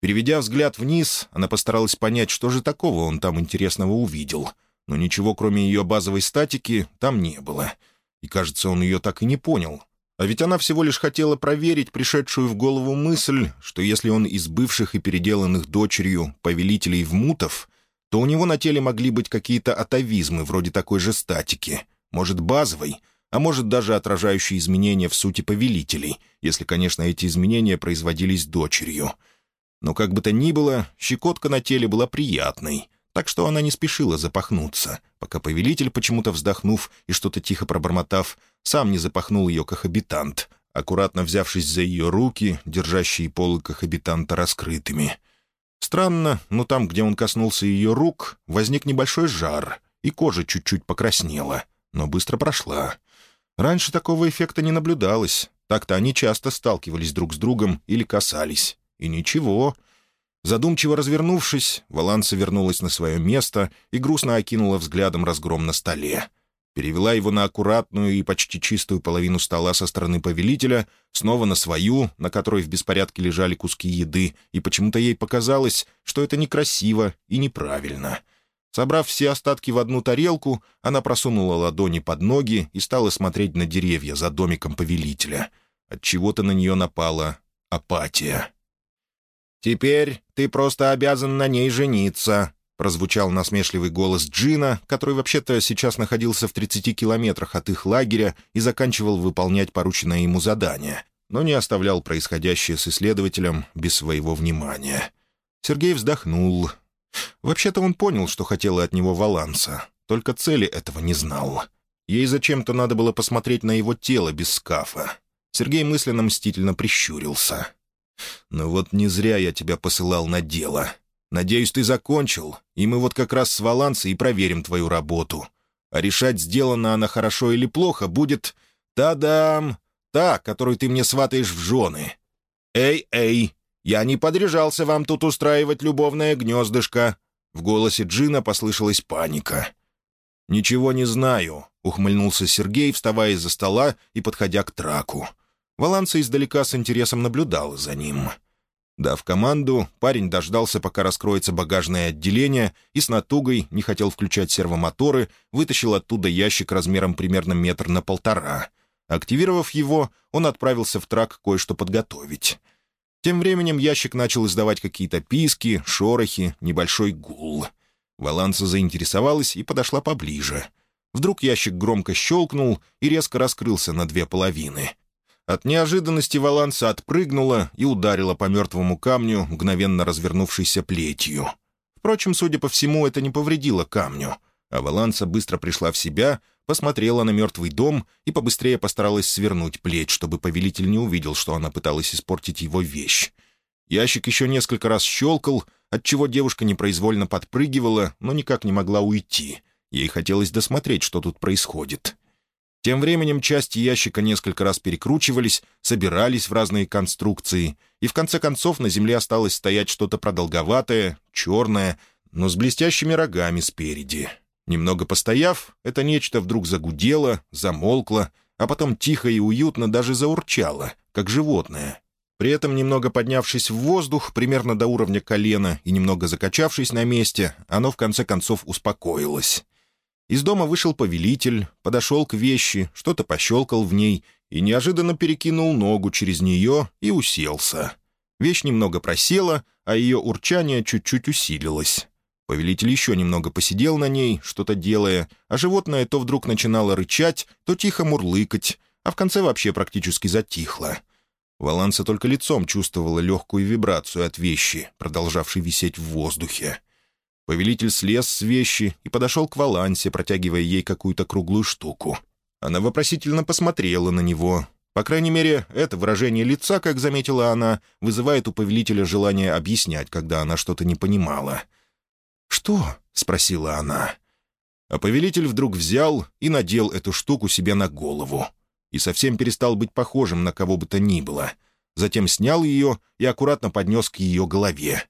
Speaker 1: Переведя взгляд вниз, она постаралась понять, что же такого он там интересного увидел. Но ничего, кроме ее базовой статики, там не было — и, кажется, он ее так и не понял. А ведь она всего лишь хотела проверить пришедшую в голову мысль, что если он из бывших и переделанных дочерью повелителей в мутов, то у него на теле могли быть какие-то атовизмы вроде такой же статики, может, базовой, а может, даже отражающие изменения в сути повелителей, если, конечно, эти изменения производились дочерью. Но как бы то ни было, щекотка на теле была приятной, так что она не спешила запахнуться, пока повелитель, почему-то вздохнув и что-то тихо пробормотав, сам не запахнул ее кахабитант, аккуратно взявшись за ее руки, держащие полы кахабитанта раскрытыми. Странно, но там, где он коснулся ее рук, возник небольшой жар, и кожа чуть-чуть покраснела, но быстро прошла. Раньше такого эффекта не наблюдалось, так-то они часто сталкивались друг с другом или касались. И ничего, Задумчиво развернувшись, Валанса вернулась на свое место и грустно окинула взглядом разгром на столе. Перевела его на аккуратную и почти чистую половину стола со стороны повелителя, снова на свою, на которой в беспорядке лежали куски еды, и почему-то ей показалось, что это некрасиво и неправильно. Собрав все остатки в одну тарелку, она просунула ладони под ноги и стала смотреть на деревья за домиком повелителя. От чего то на нее напала апатия. «Теперь ты просто обязан на ней жениться», — прозвучал насмешливый голос Джина, который вообще-то сейчас находился в 30 километрах от их лагеря и заканчивал выполнять порученное ему задание. но не оставлял происходящее с исследователем без своего внимания. Сергей вздохнул. Вообще-то он понял, что хотела от него Валанса, только цели этого не знал. Ей зачем-то надо было посмотреть на его тело без скафа. Сергей мысленно мстительно прищурился. «Ну вот не зря я тебя посылал на дело. Надеюсь, ты закончил, и мы вот как раз с Валансой и проверим твою работу. А решать, сделана она хорошо или плохо, будет... Та-дам! Та, которую ты мне сватаешь в жены. Эй-эй, я не подряжался вам тут устраивать любовное гнездышко». В голосе Джина послышалась паника. «Ничего не знаю», — ухмыльнулся Сергей, вставая из-за стола и подходя к траку. Валанса издалека с интересом наблюдала за ним. Дав команду, парень дождался, пока раскроется багажное отделение, и с натугой, не хотел включать сервомоторы, вытащил оттуда ящик размером примерно метр на полтора. Активировав его, он отправился в трак кое-что подготовить. Тем временем ящик начал издавать какие-то писки, шорохи, небольшой гул. Валанса заинтересовалась и подошла поближе. Вдруг ящик громко щелкнул и резко раскрылся на две половины — от неожиданности Валанса отпрыгнула и ударила по мертвому камню, мгновенно развернувшейся плетью. Впрочем, судя по всему, это не повредило камню, а Валанса быстро пришла в себя, посмотрела на мертвый дом и побыстрее постаралась свернуть плеть, чтобы повелитель не увидел, что она пыталась испортить его вещь. Ящик еще несколько раз щелкал, отчего девушка непроизвольно подпрыгивала, но никак не могла уйти. Ей хотелось досмотреть, что тут происходит. Тем временем части ящика несколько раз перекручивались, собирались в разные конструкции, и в конце концов на земле осталось стоять что-то продолговатое, черное, но с блестящими рогами спереди. Немного постояв, это нечто вдруг загудело, замолкло, а потом тихо и уютно даже заурчало, как животное. При этом, немного поднявшись в воздух, примерно до уровня колена, и немного закачавшись на месте, оно в конце концов успокоилось. Из дома вышел повелитель, подошел к вещи, что-то пощелкал в ней и неожиданно перекинул ногу через нее и уселся. Вещь немного просела, а ее урчание чуть-чуть усилилось. Повелитель еще немного посидел на ней, что-то делая, а животное то вдруг начинало рычать, то тихо мурлыкать, а в конце вообще практически затихло. Валанса только лицом чувствовала легкую вибрацию от вещи, продолжавшей висеть в воздухе. Повелитель слез с вещи и подошел к Валансе, протягивая ей какую-то круглую штуку. Она вопросительно посмотрела на него. По крайней мере, это выражение лица, как заметила она, вызывает у повелителя желание объяснять, когда она что-то не понимала. «Что?» — спросила она. А повелитель вдруг взял и надел эту штуку себе на голову. И совсем перестал быть похожим на кого бы то ни было. Затем снял ее и аккуратно поднес к ее голове.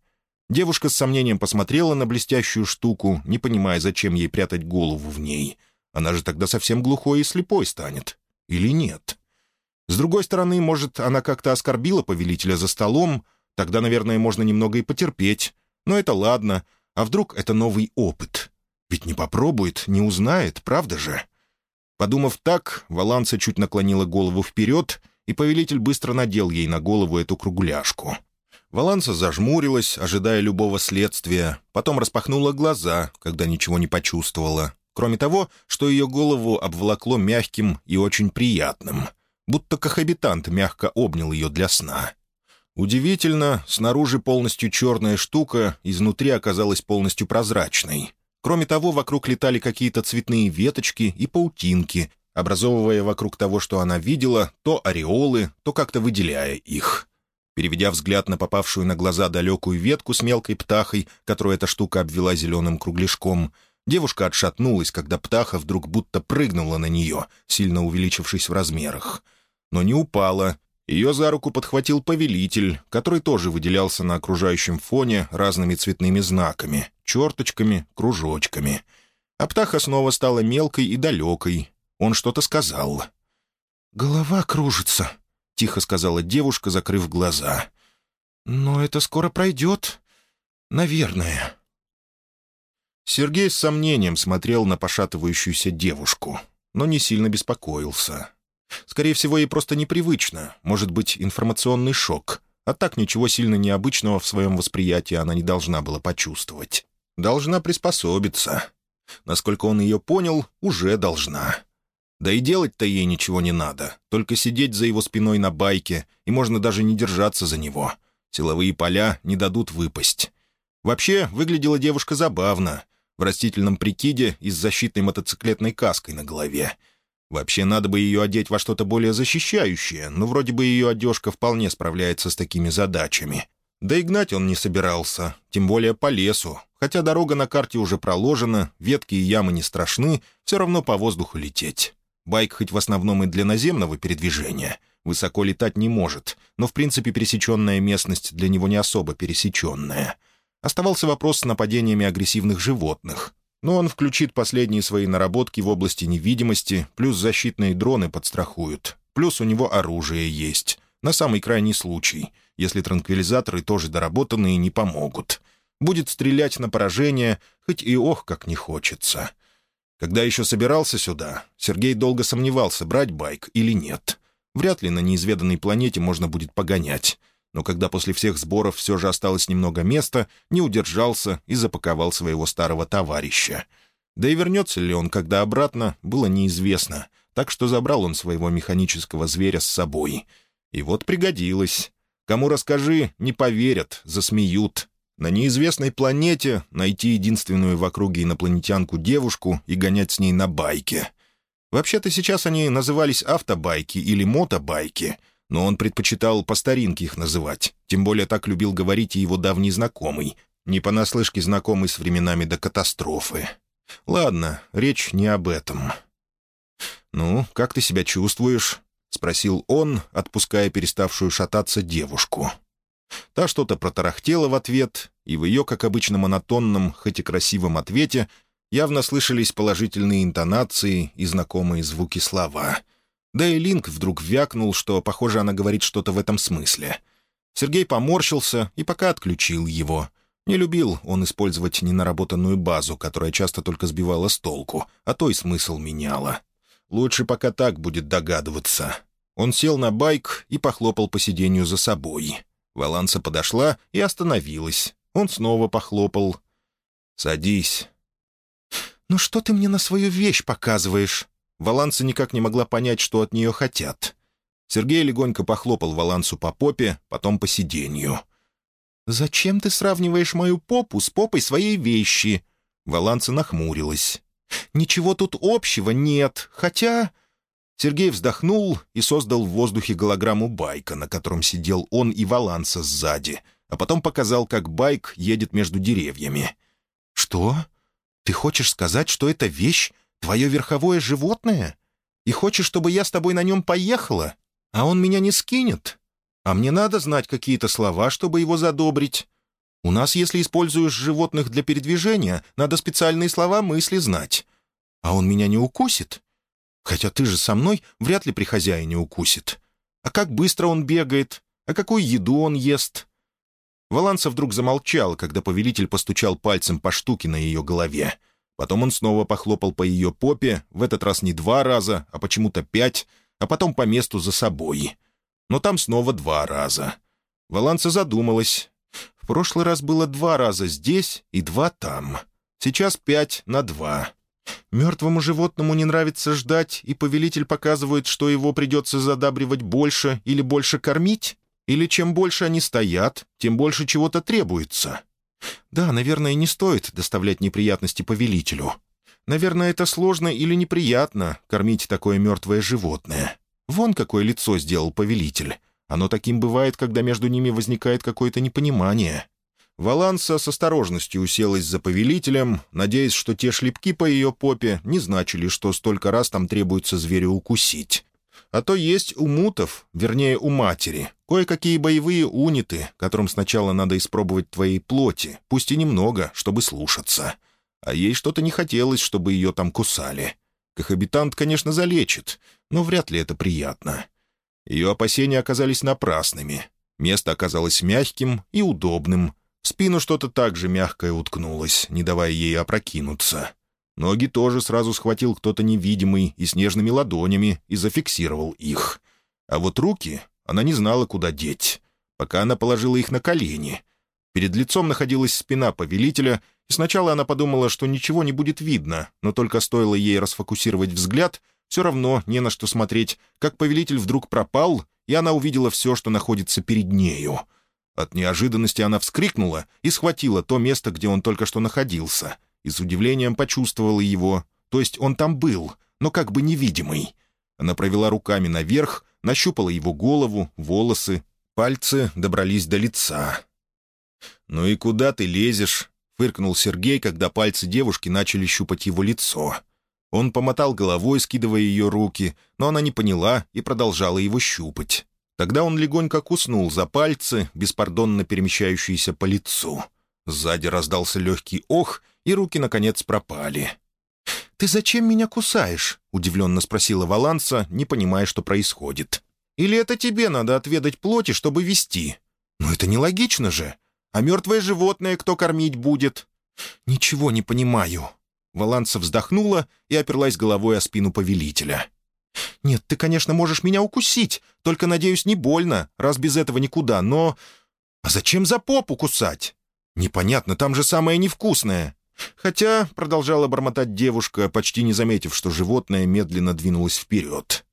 Speaker 1: Девушка с сомнением посмотрела на блестящую штуку, не понимая, зачем ей прятать голову в ней. Она же тогда совсем глухой и слепой станет. Или нет? С другой стороны, может, она как-то оскорбила повелителя за столом, тогда, наверное, можно немного и потерпеть. Но это ладно. А вдруг это новый опыт? Ведь не попробует, не узнает, правда же? Подумав так, Валанса чуть наклонила голову вперед, и повелитель быстро надел ей на голову эту кругляшку — Валанса зажмурилась, ожидая любого следствия, потом распахнула глаза, когда ничего не почувствовала. Кроме того, что ее голову обволокло мягким и очень приятным, будто кохабитант мягко обнял ее для сна. Удивительно, снаружи полностью черная штука, изнутри оказалась полностью прозрачной. Кроме того, вокруг летали какие-то цветные веточки и паутинки, образовывая вокруг того, что она видела, то ореолы, то как-то выделяя их. Переведя взгляд на попавшую на глаза далекую ветку с мелкой птахой, которую эта штука обвела зеленым кругляшком, девушка отшатнулась, когда птаха вдруг будто прыгнула на нее, сильно увеличившись в размерах. Но не упала. Ее за руку подхватил повелитель, который тоже выделялся на окружающем фоне разными цветными знаками, черточками, кружочками. А птаха снова стала мелкой и далекой. Он что-то сказал. «Голова кружится», — тихо сказала девушка, закрыв глаза. «Но это скоро пройдет. Наверное». Сергей с сомнением смотрел на пошатывающуюся девушку, но не сильно беспокоился. Скорее всего, ей просто непривычно, может быть, информационный шок, а так ничего сильно необычного в своем восприятии она не должна была почувствовать. Должна приспособиться. Насколько он ее понял, уже должна. Да и делать-то ей ничего не надо, только сидеть за его спиной на байке, и можно даже не держаться за него. Силовые поля не дадут выпасть. Вообще, выглядела девушка забавно, в растительном прикиде и с защитной мотоциклетной каской на голове. Вообще, надо бы ее одеть во что-то более защищающее, но вроде бы ее одежка вполне справляется с такими задачами. Да и гнать он не собирался, тем более по лесу. Хотя дорога на карте уже проложена, ветки и ямы не страшны, все равно по воздуху лететь. Байк хоть в основном и для наземного передвижения. Высоко летать не может, но в принципе пересеченная местность для него не особо пересеченная. Оставался вопрос с нападениями агрессивных животных. Но он включит последние свои наработки в области невидимости, плюс защитные дроны подстрахуют, плюс у него оружие есть. На самый крайний случай, если транквилизаторы тоже доработанные не помогут. Будет стрелять на поражение, хоть и ох, как не хочется. Когда еще собирался сюда, Сергей долго сомневался, брать байк или нет. Вряд ли на неизведанной планете можно будет погонять. Но когда после всех сборов все же осталось немного места, не удержался и запаковал своего старого товарища. Да и вернется ли он когда обратно, было неизвестно, так что забрал он своего механического зверя с собой. И вот пригодилось. Кому расскажи, не поверят, засмеют. На неизвестной планете найти единственную в округе инопланетянку девушку и гонять с ней на байке. Вообще-то сейчас они назывались автобайки или мотобайки, но он предпочитал по старинке их называть, тем более так любил говорить и его давний знакомый, не понаслышке знакомый с временами до катастрофы. Ладно, речь не об этом. «Ну, как ты себя чувствуешь?» — спросил он, отпуская переставшую шататься девушку. — Та что-то протарахтела в ответ, и в ее, как обычно, монотонном, хоть и красивом ответе явно слышались положительные интонации и знакомые звуки слова. Да и Линк вдруг вякнул, что, похоже, она говорит что-то в этом смысле. Сергей поморщился и пока отключил его. Не любил он использовать ненаработанную базу, которая часто только сбивала с толку, а то и смысл меняла. Лучше пока так будет догадываться. Он сел на байк и похлопал по сиденью за собой. Валанса подошла и остановилась. Он снова похлопал. «Садись». «Ну что ты мне на свою вещь показываешь?» Валанса никак не могла понять, что от нее хотят. Сергей легонько похлопал Валансу по попе, потом по сиденью. «Зачем ты сравниваешь мою попу с попой своей вещи?» Валанса нахмурилась. «Ничего тут общего нет, хотя...» Сергей вздохнул и создал в воздухе голограмму байка, на котором сидел он и Валанса сзади, а потом показал, как байк едет между деревьями. «Что? Ты хочешь сказать, что эта вещь — твое верховое животное? И хочешь, чтобы я с тобой на нем поехала? А он меня не скинет? А мне надо знать какие-то слова, чтобы его задобрить. У нас, если используешь животных для передвижения, надо специальные слова мысли знать. А он меня не укусит?» Хотя ты же со мной вряд ли при хозяине укусит. А как быстро он бегает? А какую еду он ест?» Валанса вдруг замолчал, когда повелитель постучал пальцем по штуке на ее голове. Потом он снова похлопал по ее попе, в этот раз не два раза, а почему-то пять, а потом по месту за собой. Но там снова два раза. Валанса задумалась. В прошлый раз было два раза здесь и два там. Сейчас пять на два. Мертвому животному не нравится ждать, и повелитель показывает, что его придется задабривать больше или больше кормить? Или чем больше они стоят, тем больше чего-то требуется? Да, наверное, не стоит доставлять неприятности повелителю. Наверное, это сложно или неприятно — кормить такое мертвое животное. Вон какое лицо сделал повелитель. Оно таким бывает, когда между ними возникает какое-то непонимание. Валанса с осторожностью уселась за повелителем, надеясь, что те шлепки по ее попе не значили, что столько раз там требуется зверю укусить. А то есть у мутов, вернее, у матери, кое-какие боевые униты, которым сначала надо испробовать твоей плоти, пусть и немного, чтобы слушаться. А ей что-то не хотелось, чтобы ее там кусали. Кохабитант, конечно, залечит, но вряд ли это приятно. Ее опасения оказались напрасными. Место оказалось мягким и удобным, в спину что-то так же мягкое уткнулось, не давая ей опрокинуться. Ноги тоже сразу схватил кто-то невидимый и снежными ладонями и зафиксировал их. А вот руки она не знала, куда деть, пока она положила их на колени. Перед лицом находилась спина повелителя, и сначала она подумала, что ничего не будет видно, но только стоило ей расфокусировать взгляд, Все равно не на что смотреть, как повелитель вдруг пропал, и она увидела все, что находится перед нею. От неожиданности она вскрикнула и схватила то место, где он только что находился, и с удивлением почувствовала его, то есть он там был, но как бы невидимый. Она провела руками наверх, нащупала его голову, волосы, пальцы добрались до лица. «Ну и куда ты лезешь?» — фыркнул Сергей, когда пальцы девушки начали щупать его лицо. Он помотал головой, скидывая ее руки, но она не поняла и продолжала его щупать. Тогда он легонько куснул за пальцы, беспардонно перемещающиеся по лицу. Сзади раздался легкий ох, и руки, наконец, пропали. «Ты зачем меня кусаешь?» — удивленно спросила Валанса, не понимая, что происходит. «Или это тебе надо отведать плоти, чтобы вести? Ну это нелогично же. А мертвое животное кто кормить будет?» «Ничего не понимаю». Валанса вздохнула и оперлась головой о спину повелителя. «Нет, ты, конечно, можешь меня укусить, только, надеюсь, не больно, раз без этого никуда, но... А зачем за попу кусать? Непонятно, там же самое невкусное». Хотя, — продолжала бормотать девушка, почти не заметив, что животное медленно двинулось вперед.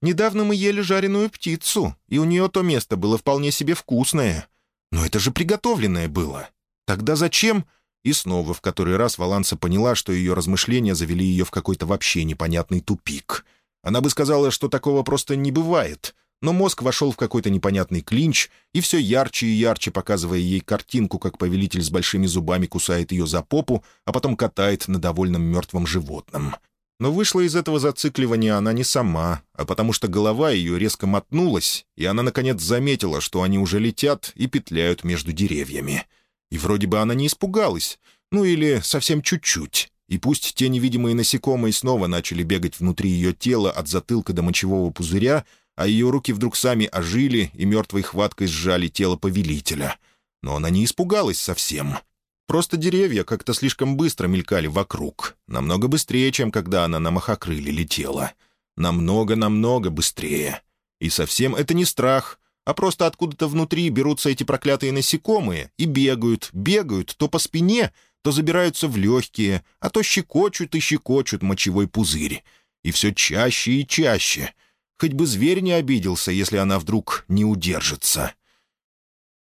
Speaker 1: «Недавно мы ели жареную птицу, и у нее то место было вполне себе вкусное. Но это же приготовленное было. Тогда зачем...» И снова в который раз Валанса поняла, что ее размышления завели ее в какой-то вообще непонятный тупик — она бы сказала, что такого просто не бывает, но мозг вошел в какой-то непонятный клинч и все ярче и ярче показывая ей картинку, как повелитель с большими зубами кусает ее за попу, а потом катает на довольном мертвом животном. Но вышла из этого зацикливания она не сама, а потому что голова ее резко мотнулась, и она, наконец, заметила, что они уже летят и петляют между деревьями. И вроде бы она не испугалась, ну или совсем чуть-чуть. И пусть те невидимые насекомые снова начали бегать внутри ее тела от затылка до мочевого пузыря, а ее руки вдруг сами ожили и мертвой хваткой сжали тело повелителя. Но она не испугалась совсем. Просто деревья как-то слишком быстро мелькали вокруг, намного быстрее, чем когда она на махокрыле летела. Намного-намного быстрее. И совсем это не страх, а просто откуда-то внутри берутся эти проклятые насекомые и бегают, бегают то по спине, то забираются в легкие, а то щекочут и щекочут мочевой пузырь. И все чаще и чаще. Хоть бы зверь не обиделся, если она вдруг не удержится.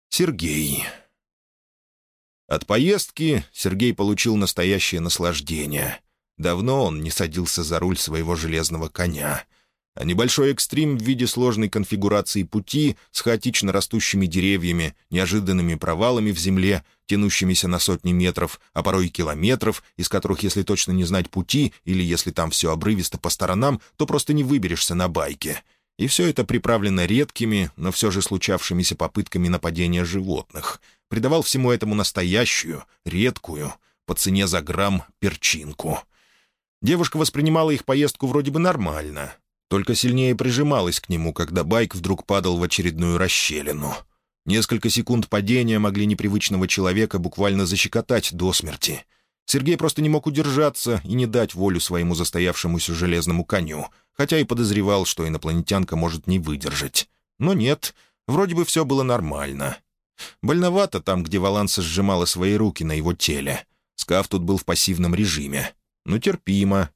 Speaker 1: Сергей. От поездки Сергей получил настоящее наслаждение. Давно он не садился за руль своего железного коня — а небольшой экстрим в виде сложной конфигурации пути с хаотично растущими деревьями, неожиданными провалами в земле, тянущимися на сотни метров, а порой и километров, из которых, если точно не знать пути, или если там все обрывисто по сторонам, то просто не выберешься на байке. И все это приправлено редкими, но все же случавшимися попытками нападения животных. Придавал всему этому настоящую, редкую, по цене за грамм, перчинку. Девушка воспринимала их поездку вроде бы нормально, только сильнее прижималась к нему, когда байк вдруг падал в очередную расщелину. Несколько секунд падения могли непривычного человека буквально защекотать до смерти. Сергей просто не мог удержаться и не дать волю своему застоявшемуся железному коню, хотя и подозревал, что инопланетянка может не выдержать. Но нет, вроде бы все было нормально. Больновато там, где Валанса сжимала свои руки на его теле. Скаф тут был в пассивном режиме. Ну, терпимо,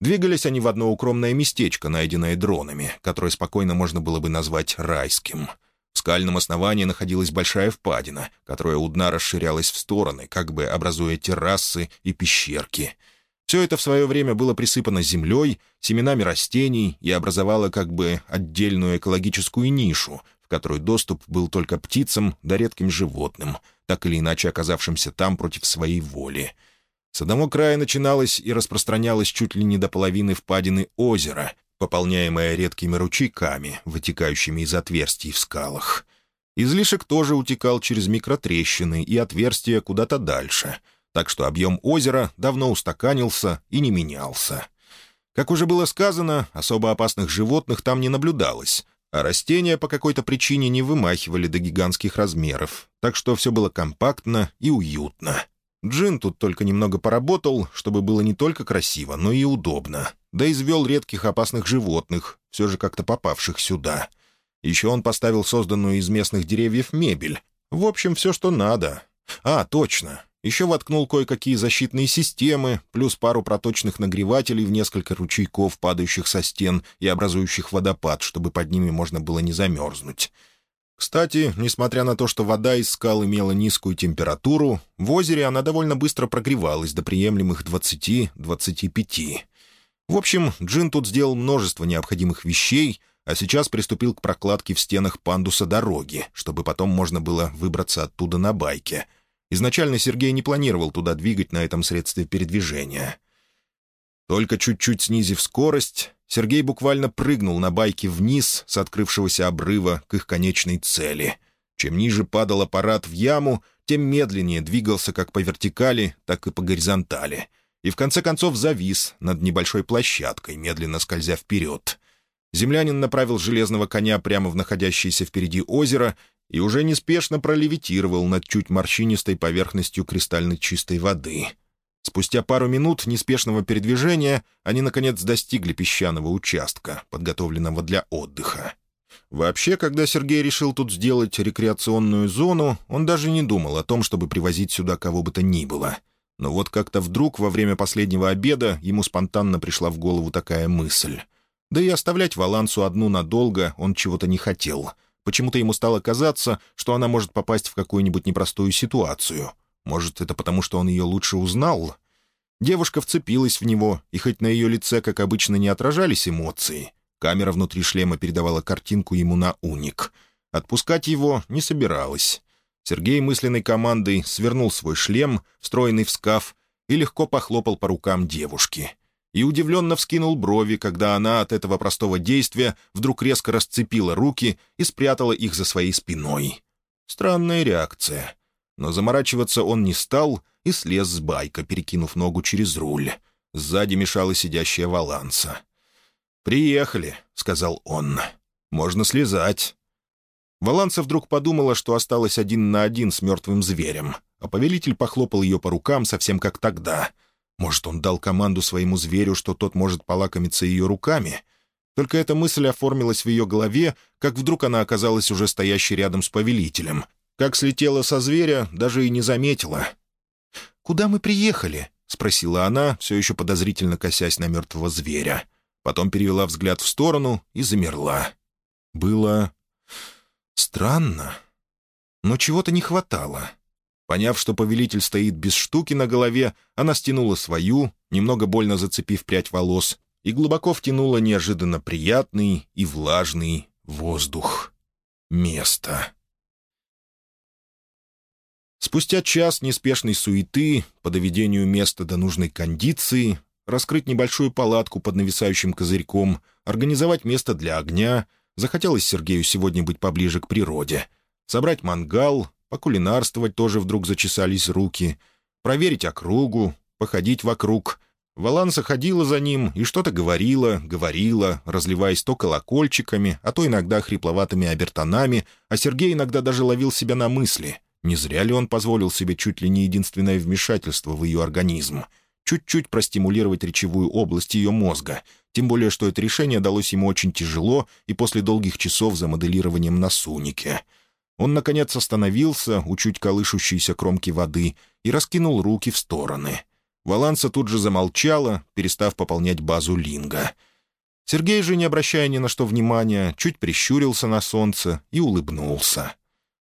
Speaker 1: Двигались они в одно укромное местечко, найденное дронами, которое спокойно можно было бы назвать райским. В скальном основании находилась большая впадина, которая у дна расширялась в стороны, как бы образуя террасы и пещерки. Все это в свое время было присыпано землей, семенами растений и образовало как бы отдельную экологическую нишу, в которую доступ был только птицам да редким животным, так или иначе оказавшимся там против своей воли — с одного края начиналось и распространялось чуть ли не до половины впадины озера, пополняемое редкими ручейками, вытекающими из отверстий в скалах. Излишек тоже утекал через микротрещины и отверстия куда-то дальше, так что объем озера давно устаканился и не менялся. Как уже было сказано, особо опасных животных там не наблюдалось, а растения по какой-то причине не вымахивали до гигантских размеров, так что все было компактно и уютно. Джин тут только немного поработал, чтобы было не только красиво, но и удобно. Да извел редких опасных животных, все же как-то попавших сюда. Еще он поставил созданную из местных деревьев мебель. В общем, все, что надо. А, точно. еще воткнул кое-какие защитные системы, плюс пару проточных нагревателей в несколько ручейков, падающих со стен и образующих водопад, чтобы под ними можно было не замерзнуть. Кстати, несмотря на то, что вода из скал имела низкую температуру, в озере она довольно быстро прогревалась до приемлемых 20-25. В общем, Джин тут сделал множество необходимых вещей, а сейчас приступил к прокладке в стенах пандуса дороги, чтобы потом можно было выбраться оттуда на байке. Изначально Сергей не планировал туда двигать на этом средстве передвижения. Только чуть-чуть снизив скорость, Сергей буквально прыгнул на байке вниз с открывшегося обрыва к их конечной цели. Чем ниже падал аппарат в яму, тем медленнее двигался как по вертикали, так и по горизонтали. И в конце концов завис над небольшой площадкой, медленно скользя вперед. Землянин направил железного коня прямо в находящееся впереди озеро и уже неспешно пролевитировал над чуть морщинистой поверхностью кристально чистой воды — Спустя пару минут неспешного передвижения они, наконец, достигли песчаного участка, подготовленного для отдыха. Вообще, когда Сергей решил тут сделать рекреационную зону, он даже не думал о том, чтобы привозить сюда кого бы то ни было. Но вот как-то вдруг во время последнего обеда ему спонтанно пришла в голову такая мысль. Да и оставлять Валансу одну надолго он чего-то не хотел. Почему-то ему стало казаться, что она может попасть в какую-нибудь непростую ситуацию — может, это потому, что он ее лучше узнал? Девушка вцепилась в него, и хоть на ее лице, как обычно, не отражались эмоции, камера внутри шлема передавала картинку ему на уник. Отпускать его не собиралась. Сергей мысленной командой свернул свой шлем, встроенный в скаф, и легко похлопал по рукам девушки. И удивленно вскинул брови, когда она от этого простого действия вдруг резко расцепила руки и спрятала их за своей спиной. Странная реакция — но заморачиваться он не стал и слез с байка, перекинув ногу через руль. Сзади мешала сидящая Валанса. «Приехали», — сказал он. «Можно слезать». Валанса вдруг подумала, что осталась один на один с мертвым зверем, а повелитель похлопал ее по рукам совсем как тогда. Может, он дал команду своему зверю, что тот может полакомиться ее руками? Только эта мысль оформилась в ее голове, как вдруг она оказалась уже стоящей рядом с повелителем, как слетела со зверя, даже и не заметила. «Куда мы приехали?» — спросила она, все еще подозрительно косясь на мертвого зверя. Потом перевела взгляд в сторону и замерла. Было странно, но чего-то не хватало. Поняв, что повелитель стоит без штуки на голове, она стянула свою, немного больно зацепив прядь волос, и глубоко втянула неожиданно приятный и влажный воздух. Место. Спустя час неспешной суеты по доведению места до нужной кондиции, раскрыть небольшую палатку под нависающим козырьком, организовать место для огня, захотелось Сергею сегодня быть поближе к природе, собрать мангал, покулинарствовать тоже вдруг зачесались руки, проверить округу, походить вокруг. Валанса ходила за ним и что-то говорила, говорила, разливаясь то колокольчиками, а то иногда хрипловатыми обертонами, а Сергей иногда даже ловил себя на мысли — не зря ли он позволил себе чуть ли не единственное вмешательство в ее организм? Чуть-чуть простимулировать речевую область ее мозга, тем более что это решение далось ему очень тяжело и после долгих часов за моделированием на сунике. Он, наконец, остановился у чуть колышущейся кромки воды и раскинул руки в стороны. Валанса тут же замолчала, перестав пополнять базу линга. Сергей же, не обращая ни на что внимания, чуть прищурился на солнце и улыбнулся.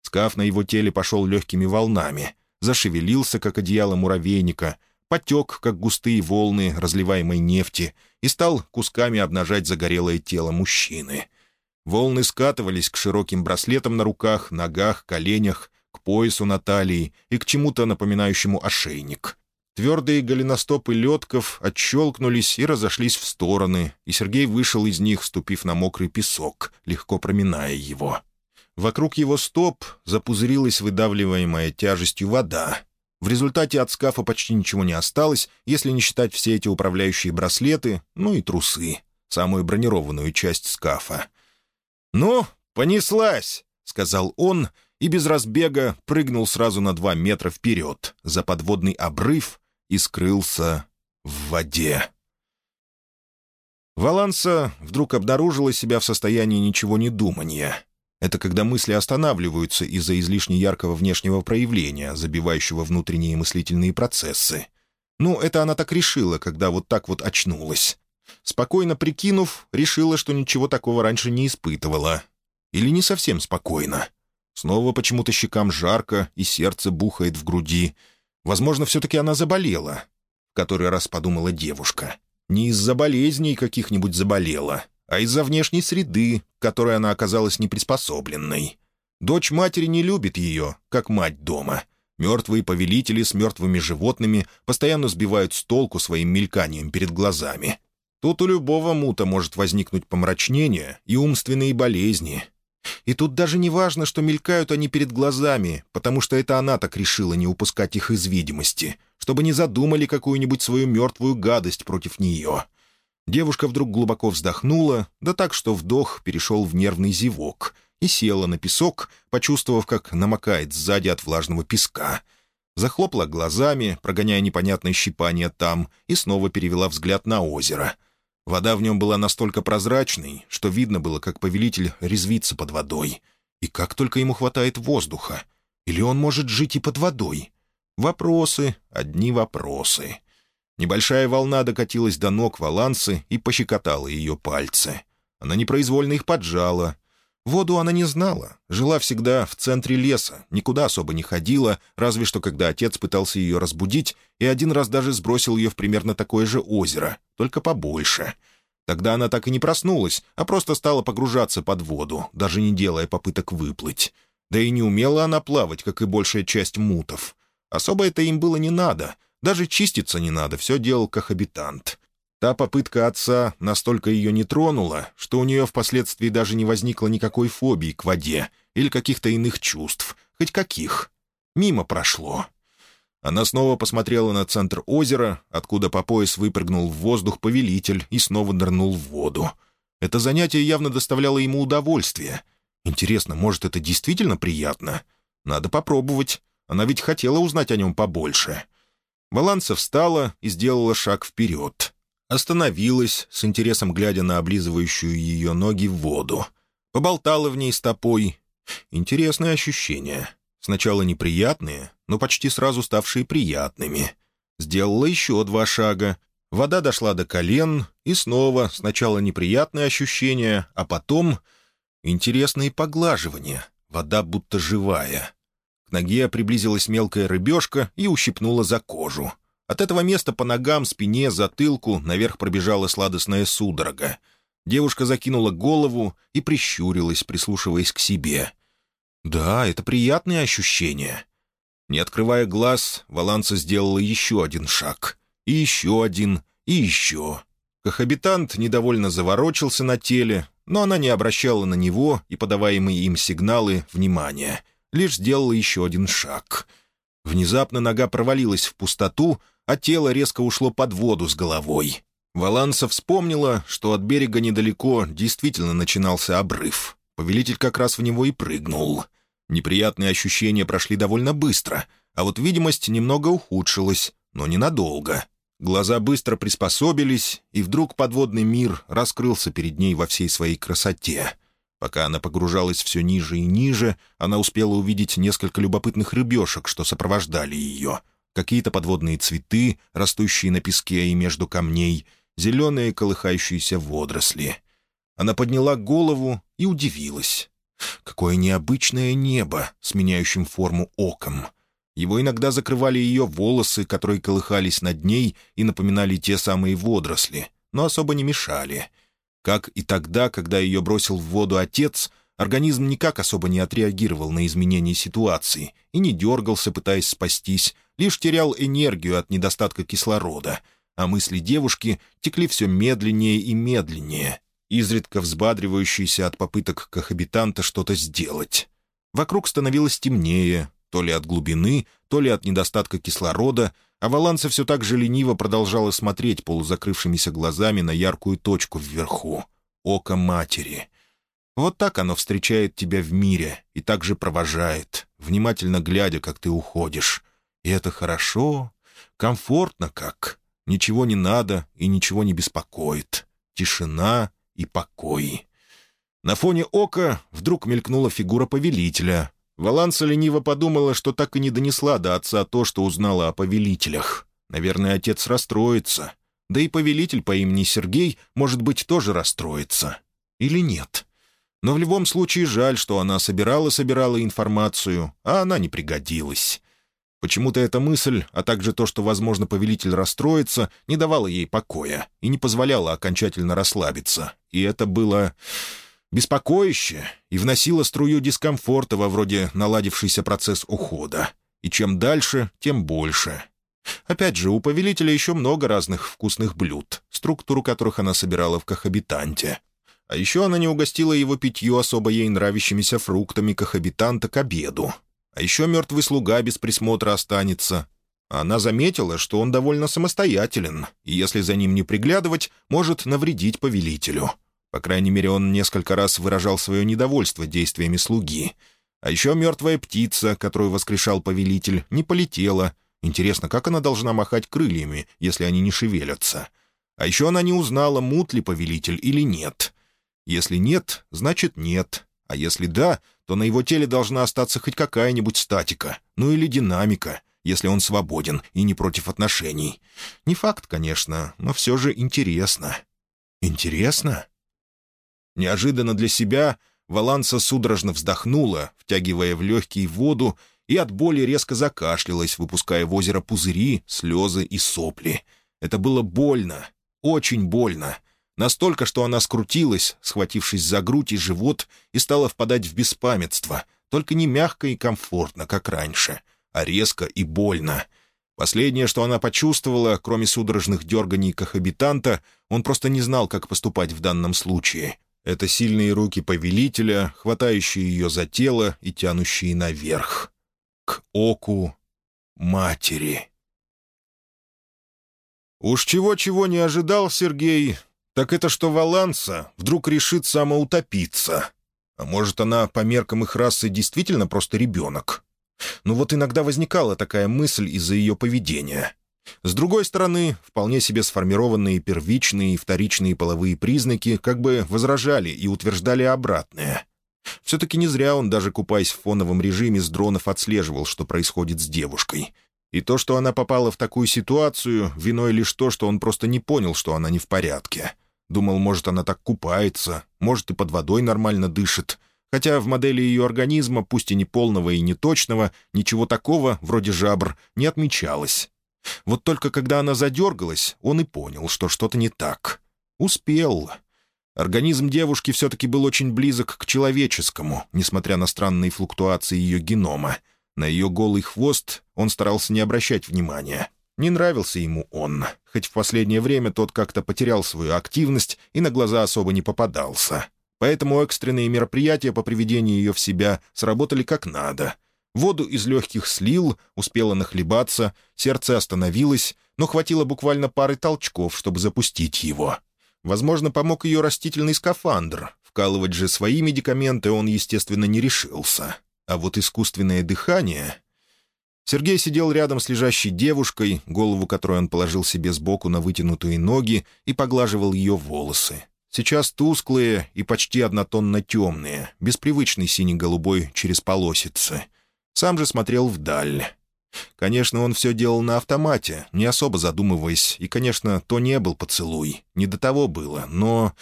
Speaker 1: Скаф на его теле пошел легкими волнами, зашевелился, как одеяло муравейника, потек, как густые волны разливаемой нефти, и стал кусками обнажать загорелое тело мужчины. Волны скатывались к широким браслетам на руках, ногах, коленях, к поясу на талии и к чему-то напоминающему ошейник. Твердые голеностопы летков отщелкнулись и разошлись в стороны, и Сергей вышел из них, ступив на мокрый песок, легко проминая его. Вокруг его стоп запузырилась выдавливаемая тяжестью вода. В результате от скафа почти ничего не осталось, если не считать все эти управляющие браслеты, ну и трусы, самую бронированную часть скафа. «Ну, понеслась!» — сказал он, и без разбега прыгнул сразу на два метра вперед, за подводный обрыв, и скрылся в воде. Валанса вдруг обнаружила себя в состоянии ничего не думания. Это когда мысли останавливаются из-за излишне яркого внешнего проявления, забивающего внутренние мыслительные процессы. Ну, это она так решила, когда вот так вот очнулась. Спокойно прикинув, решила, что ничего такого раньше не испытывала. Или не совсем спокойно. Снова почему-то щекам жарко, и сердце бухает в груди. Возможно, все-таки она заболела. Который раз подумала девушка. Не из-за болезней каких-нибудь заболела, а из-за внешней среды, которой она оказалась неприспособленной. Дочь матери не любит ее, как мать дома. Мертвые повелители с мертвыми животными постоянно сбивают с толку своим мельканием перед глазами. Тут у любого мута может возникнуть помрачнение и умственные болезни. И тут даже не важно, что мелькают они перед глазами, потому что это она так решила не упускать их из видимости, чтобы не задумали какую-нибудь свою мертвую гадость против нее. Девушка вдруг глубоко вздохнула, да так, что вдох перешел в нервный зевок, и села на песок, почувствовав, как намокает сзади от влажного песка. Захлопала глазами, прогоняя непонятное щипание там, и снова перевела взгляд на озеро. Вода в нем была настолько прозрачной, что видно было, как повелитель резвится под водой. И как только ему хватает воздуха. Или он может жить и под водой? Вопросы, одни вопросы. Небольшая волна докатилась до ног Валансы и пощекотала ее пальцы. Она непроизвольно их поджала. Воду она не знала, жила всегда в центре леса, никуда особо не ходила, разве что когда отец пытался ее разбудить, и один раз даже сбросил ее в примерно такое же озеро, только побольше. Тогда она так и не проснулась, а просто стала погружаться под воду, даже не делая попыток выплыть. Да и не умела она плавать, как и большая часть мутов. Особо это им было не надо. Даже чиститься не надо, все делал кахабитант. Та попытка отца настолько ее не тронула, что у нее впоследствии даже не возникло никакой фобии к воде или каких-то иных чувств, хоть каких. Мимо прошло. Она снова посмотрела на центр озера, откуда по пояс выпрыгнул в воздух повелитель и снова нырнул в воду. Это занятие явно доставляло ему удовольствие. Интересно, может, это действительно приятно? Надо попробовать. Она ведь хотела узнать о нем побольше. Баланса встала и сделала шаг вперед. Остановилась, с интересом глядя на облизывающую ее ноги в воду. Поболтала в ней стопой. Интересные ощущения. Сначала неприятные, но почти сразу ставшие приятными. Сделала еще два шага. Вода дошла до колен, и снова сначала неприятные ощущения, а потом интересные поглаживания. Вода будто живая. К ноге приблизилась мелкая рыбешка и ущипнула за кожу. От этого места по ногам, спине, затылку наверх пробежала сладостная судорога. Девушка закинула голову и прищурилась, прислушиваясь к себе. «Да, это приятные ощущения». Не открывая глаз, Валанса сделала еще один шаг. И еще один, и еще. Кохабитант недовольно заворочился на теле, но она не обращала на него и подаваемые им сигналы внимания — лишь сделала еще один шаг. Внезапно нога провалилась в пустоту, а тело резко ушло под воду с головой. Валанса вспомнила, что от берега недалеко действительно начинался обрыв. Повелитель как раз в него и прыгнул. Неприятные ощущения прошли довольно быстро, а вот видимость немного ухудшилась, но ненадолго. Глаза быстро приспособились, и вдруг подводный мир раскрылся перед ней во всей своей красоте — Пока она погружалась все ниже и ниже, она успела увидеть несколько любопытных рыбешек, что сопровождали ее. Какие-то подводные цветы, растущие на песке и между камней, зеленые колыхающиеся водоросли. Она подняла голову и удивилась. Какое необычное небо с меняющим форму оком. Его иногда закрывали ее волосы, которые колыхались над ней и напоминали те самые водоросли, но особо не мешали — как и тогда, когда ее бросил в воду отец, организм никак особо не отреагировал на изменение ситуации и не дергался, пытаясь спастись, лишь терял энергию от недостатка кислорода, а мысли девушки текли все медленнее и медленнее, изредка взбадривающиеся от попыток кохабитанта что-то сделать. Вокруг становилось темнее, то ли от глубины, то ли от недостатка кислорода, а Валанса все так же лениво продолжала смотреть полузакрывшимися глазами на яркую точку вверху — око матери. Вот так оно встречает тебя в мире и так же провожает, внимательно глядя, как ты уходишь. И это хорошо, комфортно как. Ничего не надо и ничего не беспокоит. Тишина и покой. На фоне ока вдруг мелькнула фигура повелителя. Валанса лениво подумала, что так и не донесла до отца то, что узнала о повелителях. Наверное, отец расстроится. Да и повелитель по имени Сергей, может быть, тоже расстроится. Или нет? Но в любом случае жаль, что она собирала-собирала информацию, а она не пригодилась. Почему-то эта мысль, а также то, что, возможно, повелитель расстроится, не давала ей покоя и не позволяла окончательно расслабиться. И это было беспокоище и вносило струю дискомфорта во вроде наладившийся процесс ухода. И чем дальше, тем больше. Опять же, у повелителя еще много разных вкусных блюд, структуру которых она собирала в кахабитанте. А еще она не угостила его питью особо ей нравящимися фруктами кахабитанта к обеду. А еще мертвый слуга без присмотра останется. Она заметила, что он довольно самостоятелен, и если за ним не приглядывать, может навредить повелителю. По крайней мере, он несколько раз выражал свое недовольство действиями слуги. А еще мертвая птица, которую воскрешал повелитель, не полетела. Интересно, как она должна махать крыльями, если они не шевелятся? А еще она не узнала, мут ли повелитель или нет. Если нет, значит нет. А если да, то на его теле должна остаться хоть какая-нибудь статика, ну или динамика, если он свободен и не против отношений. Не факт, конечно, но все же интересно. Интересно? Неожиданно для себя Валанса судорожно вздохнула, втягивая в легкие воду, и от боли резко закашлялась, выпуская в озеро пузыри, слезы и сопли. Это было больно, очень больно. Настолько, что она скрутилась, схватившись за грудь и живот, и стала впадать в беспамятство, только не мягко и комфортно, как раньше, а резко и больно. Последнее, что она почувствовала, кроме судорожных дерганий кохабитанта, он просто не знал, как поступать в данном случае. Это сильные руки повелителя, хватающие ее за тело и тянущие наверх. К оку матери. Уж чего-чего не ожидал Сергей, так это что Валанса вдруг решит самоутопиться. А может, она по меркам их расы действительно просто ребенок? Ну вот иногда возникала такая мысль из-за ее поведения. С другой стороны, вполне себе сформированные первичные и вторичные половые признаки как бы возражали и утверждали обратное. Все-таки не зря он, даже купаясь в фоновом режиме, с дронов отслеживал, что происходит с девушкой. И то, что она попала в такую ситуацию, виной лишь то, что он просто не понял, что она не в порядке. Думал, может, она так купается, может, и под водой нормально дышит. Хотя в модели ее организма, пусть и не полного и не точного, ничего такого, вроде жабр, не отмечалось. Вот только когда она задергалась, он и понял, что что-то не так. Успел. Организм девушки все-таки был очень близок к человеческому, несмотря на странные флуктуации ее генома. На ее голый хвост он старался не обращать внимания. Не нравился ему он, хоть в последнее время тот как-то потерял свою активность и на глаза особо не попадался. Поэтому экстренные мероприятия по приведению ее в себя сработали как надо — Воду из легких слил, успела нахлебаться, сердце остановилось, но хватило буквально пары толчков, чтобы запустить его. Возможно, помог ее растительный скафандр. Вкалывать же свои медикаменты он, естественно, не решился. А вот искусственное дыхание... Сергей сидел рядом с лежащей девушкой, голову которой он положил себе сбоку на вытянутые ноги и поглаживал ее волосы. Сейчас тусклые и почти однотонно темные, без привычной сине-голубой через полосицы — сам же смотрел вдаль. Конечно, он все делал на автомате, не особо задумываясь, и, конечно, то не был поцелуй, не до того было, но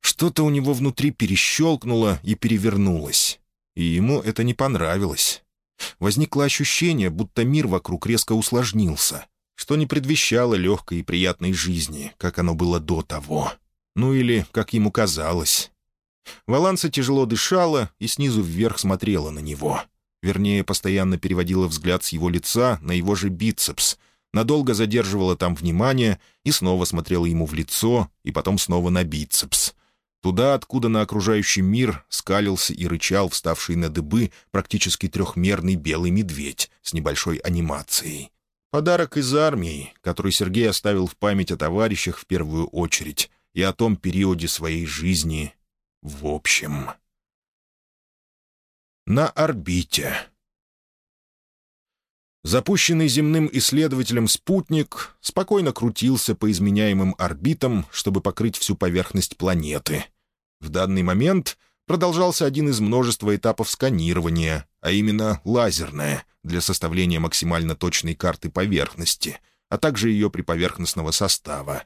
Speaker 1: что-то у него внутри перещелкнуло и перевернулось, и ему это не понравилось. Возникло ощущение, будто мир вокруг резко усложнился, что не предвещало легкой и приятной жизни, как оно было до того. Ну или, как ему казалось. Валанса тяжело дышала и снизу вверх смотрела на него — Вернее, постоянно переводила взгляд с его лица на его же бицепс, надолго задерживала там внимание и снова смотрела ему в лицо, и потом снова на бицепс. Туда, откуда на окружающий мир скалился и рычал вставший на дыбы практически трехмерный белый медведь с небольшой анимацией. Подарок из армии, который Сергей оставил в память о товарищах в первую очередь и о том периоде своей жизни в общем на орбите. Запущенный земным исследователем спутник спокойно крутился по изменяемым орбитам, чтобы покрыть всю поверхность планеты. В данный момент продолжался один из множества этапов сканирования, а именно лазерное, для составления максимально точной карты поверхности, а также ее приповерхностного состава.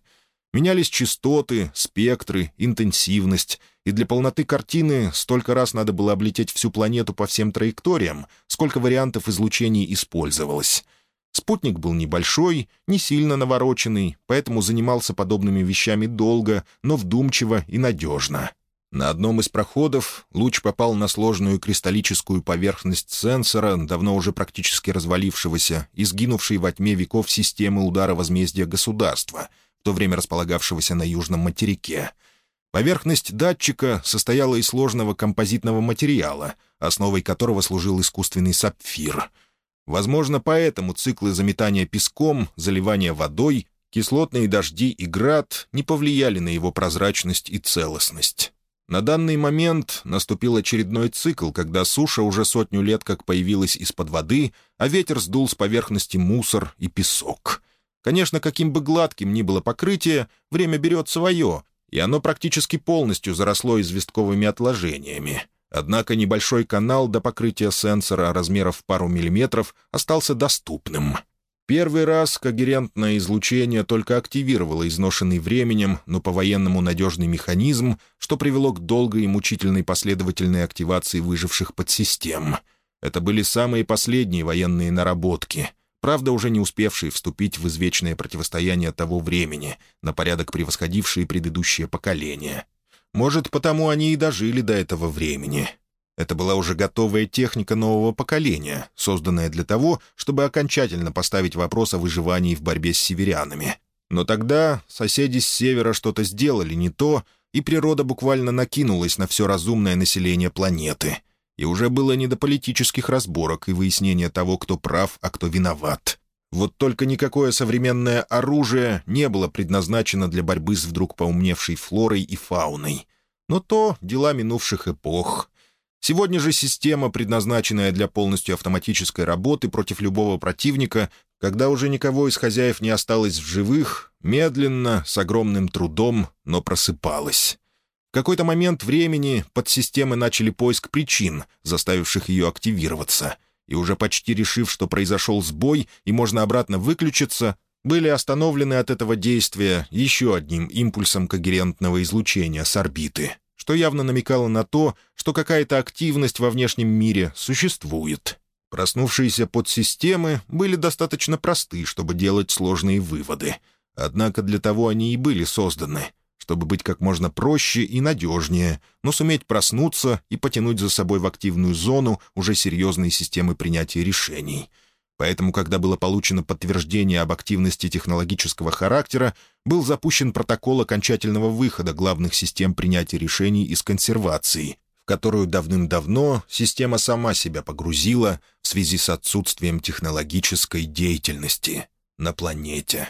Speaker 1: Менялись частоты, спектры, интенсивность, и для полноты картины столько раз надо было облететь всю планету по всем траекториям, сколько вариантов излучений использовалось. Спутник был небольшой, не сильно навороченный, поэтому занимался подобными вещами долго, но вдумчиво и надежно. На одном из проходов луч попал на сложную кристаллическую поверхность сенсора, давно уже практически развалившегося и сгинувшей во тьме веков системы удара возмездия государства, в то время располагавшегося на южном материке. Поверхность датчика состояла из сложного композитного материала, основой которого служил искусственный сапфир — Возможно, поэтому циклы заметания песком, заливания водой, кислотные дожди и град не повлияли на его прозрачность и целостность. На данный момент наступил очередной цикл, когда суша уже сотню лет как появилась из-под воды, а ветер сдул с поверхности мусор и песок. Конечно, каким бы гладким ни было покрытие, время берет свое, и оно практически полностью заросло известковыми отложениями. Однако небольшой канал до покрытия сенсора размеров пару миллиметров остался доступным. Первый раз когерентное излучение только активировало изношенный временем, но по-военному надежный механизм, что привело к долгой и мучительной последовательной активации выживших подсистем. Это были самые последние военные наработки, правда, уже не успевшие вступить в извечное противостояние того времени, на порядок превосходившие предыдущее поколение. Может, потому они и дожили до этого времени. Это была уже готовая техника нового поколения, созданная для того, чтобы окончательно поставить вопрос о выживании в борьбе с северянами. Но тогда соседи с севера что-то сделали не то, и природа буквально накинулась на все разумное население планеты. И уже было не до политических разборок и выяснения того, кто прав, а кто виноват. Вот только никакое современное оружие не было предназначено для борьбы с вдруг поумневшей флорой и фауной. Но то дела минувших эпох. Сегодня же система, предназначенная для полностью автоматической работы против любого противника, когда уже никого из хозяев не осталось в живых, медленно, с огромным трудом, но просыпалась. Какой-то момент времени подсистемы начали поиск причин, заставивших ее активироваться — и уже почти решив, что произошел сбой и можно обратно выключиться, были остановлены от этого действия еще одним импульсом когерентного излучения с орбиты, что явно намекало на то, что какая-то активность во внешнем мире существует. Проснувшиеся подсистемы были достаточно просты, чтобы делать сложные выводы. Однако для того они и были созданы — чтобы быть как можно проще и надежнее, но суметь проснуться и потянуть за собой в активную зону уже серьезные системы принятия решений. Поэтому, когда было получено подтверждение об активности технологического характера, был запущен протокол окончательного выхода главных систем принятия решений из консервации, в которую давным-давно система сама себя погрузила в связи с отсутствием технологической деятельности на планете.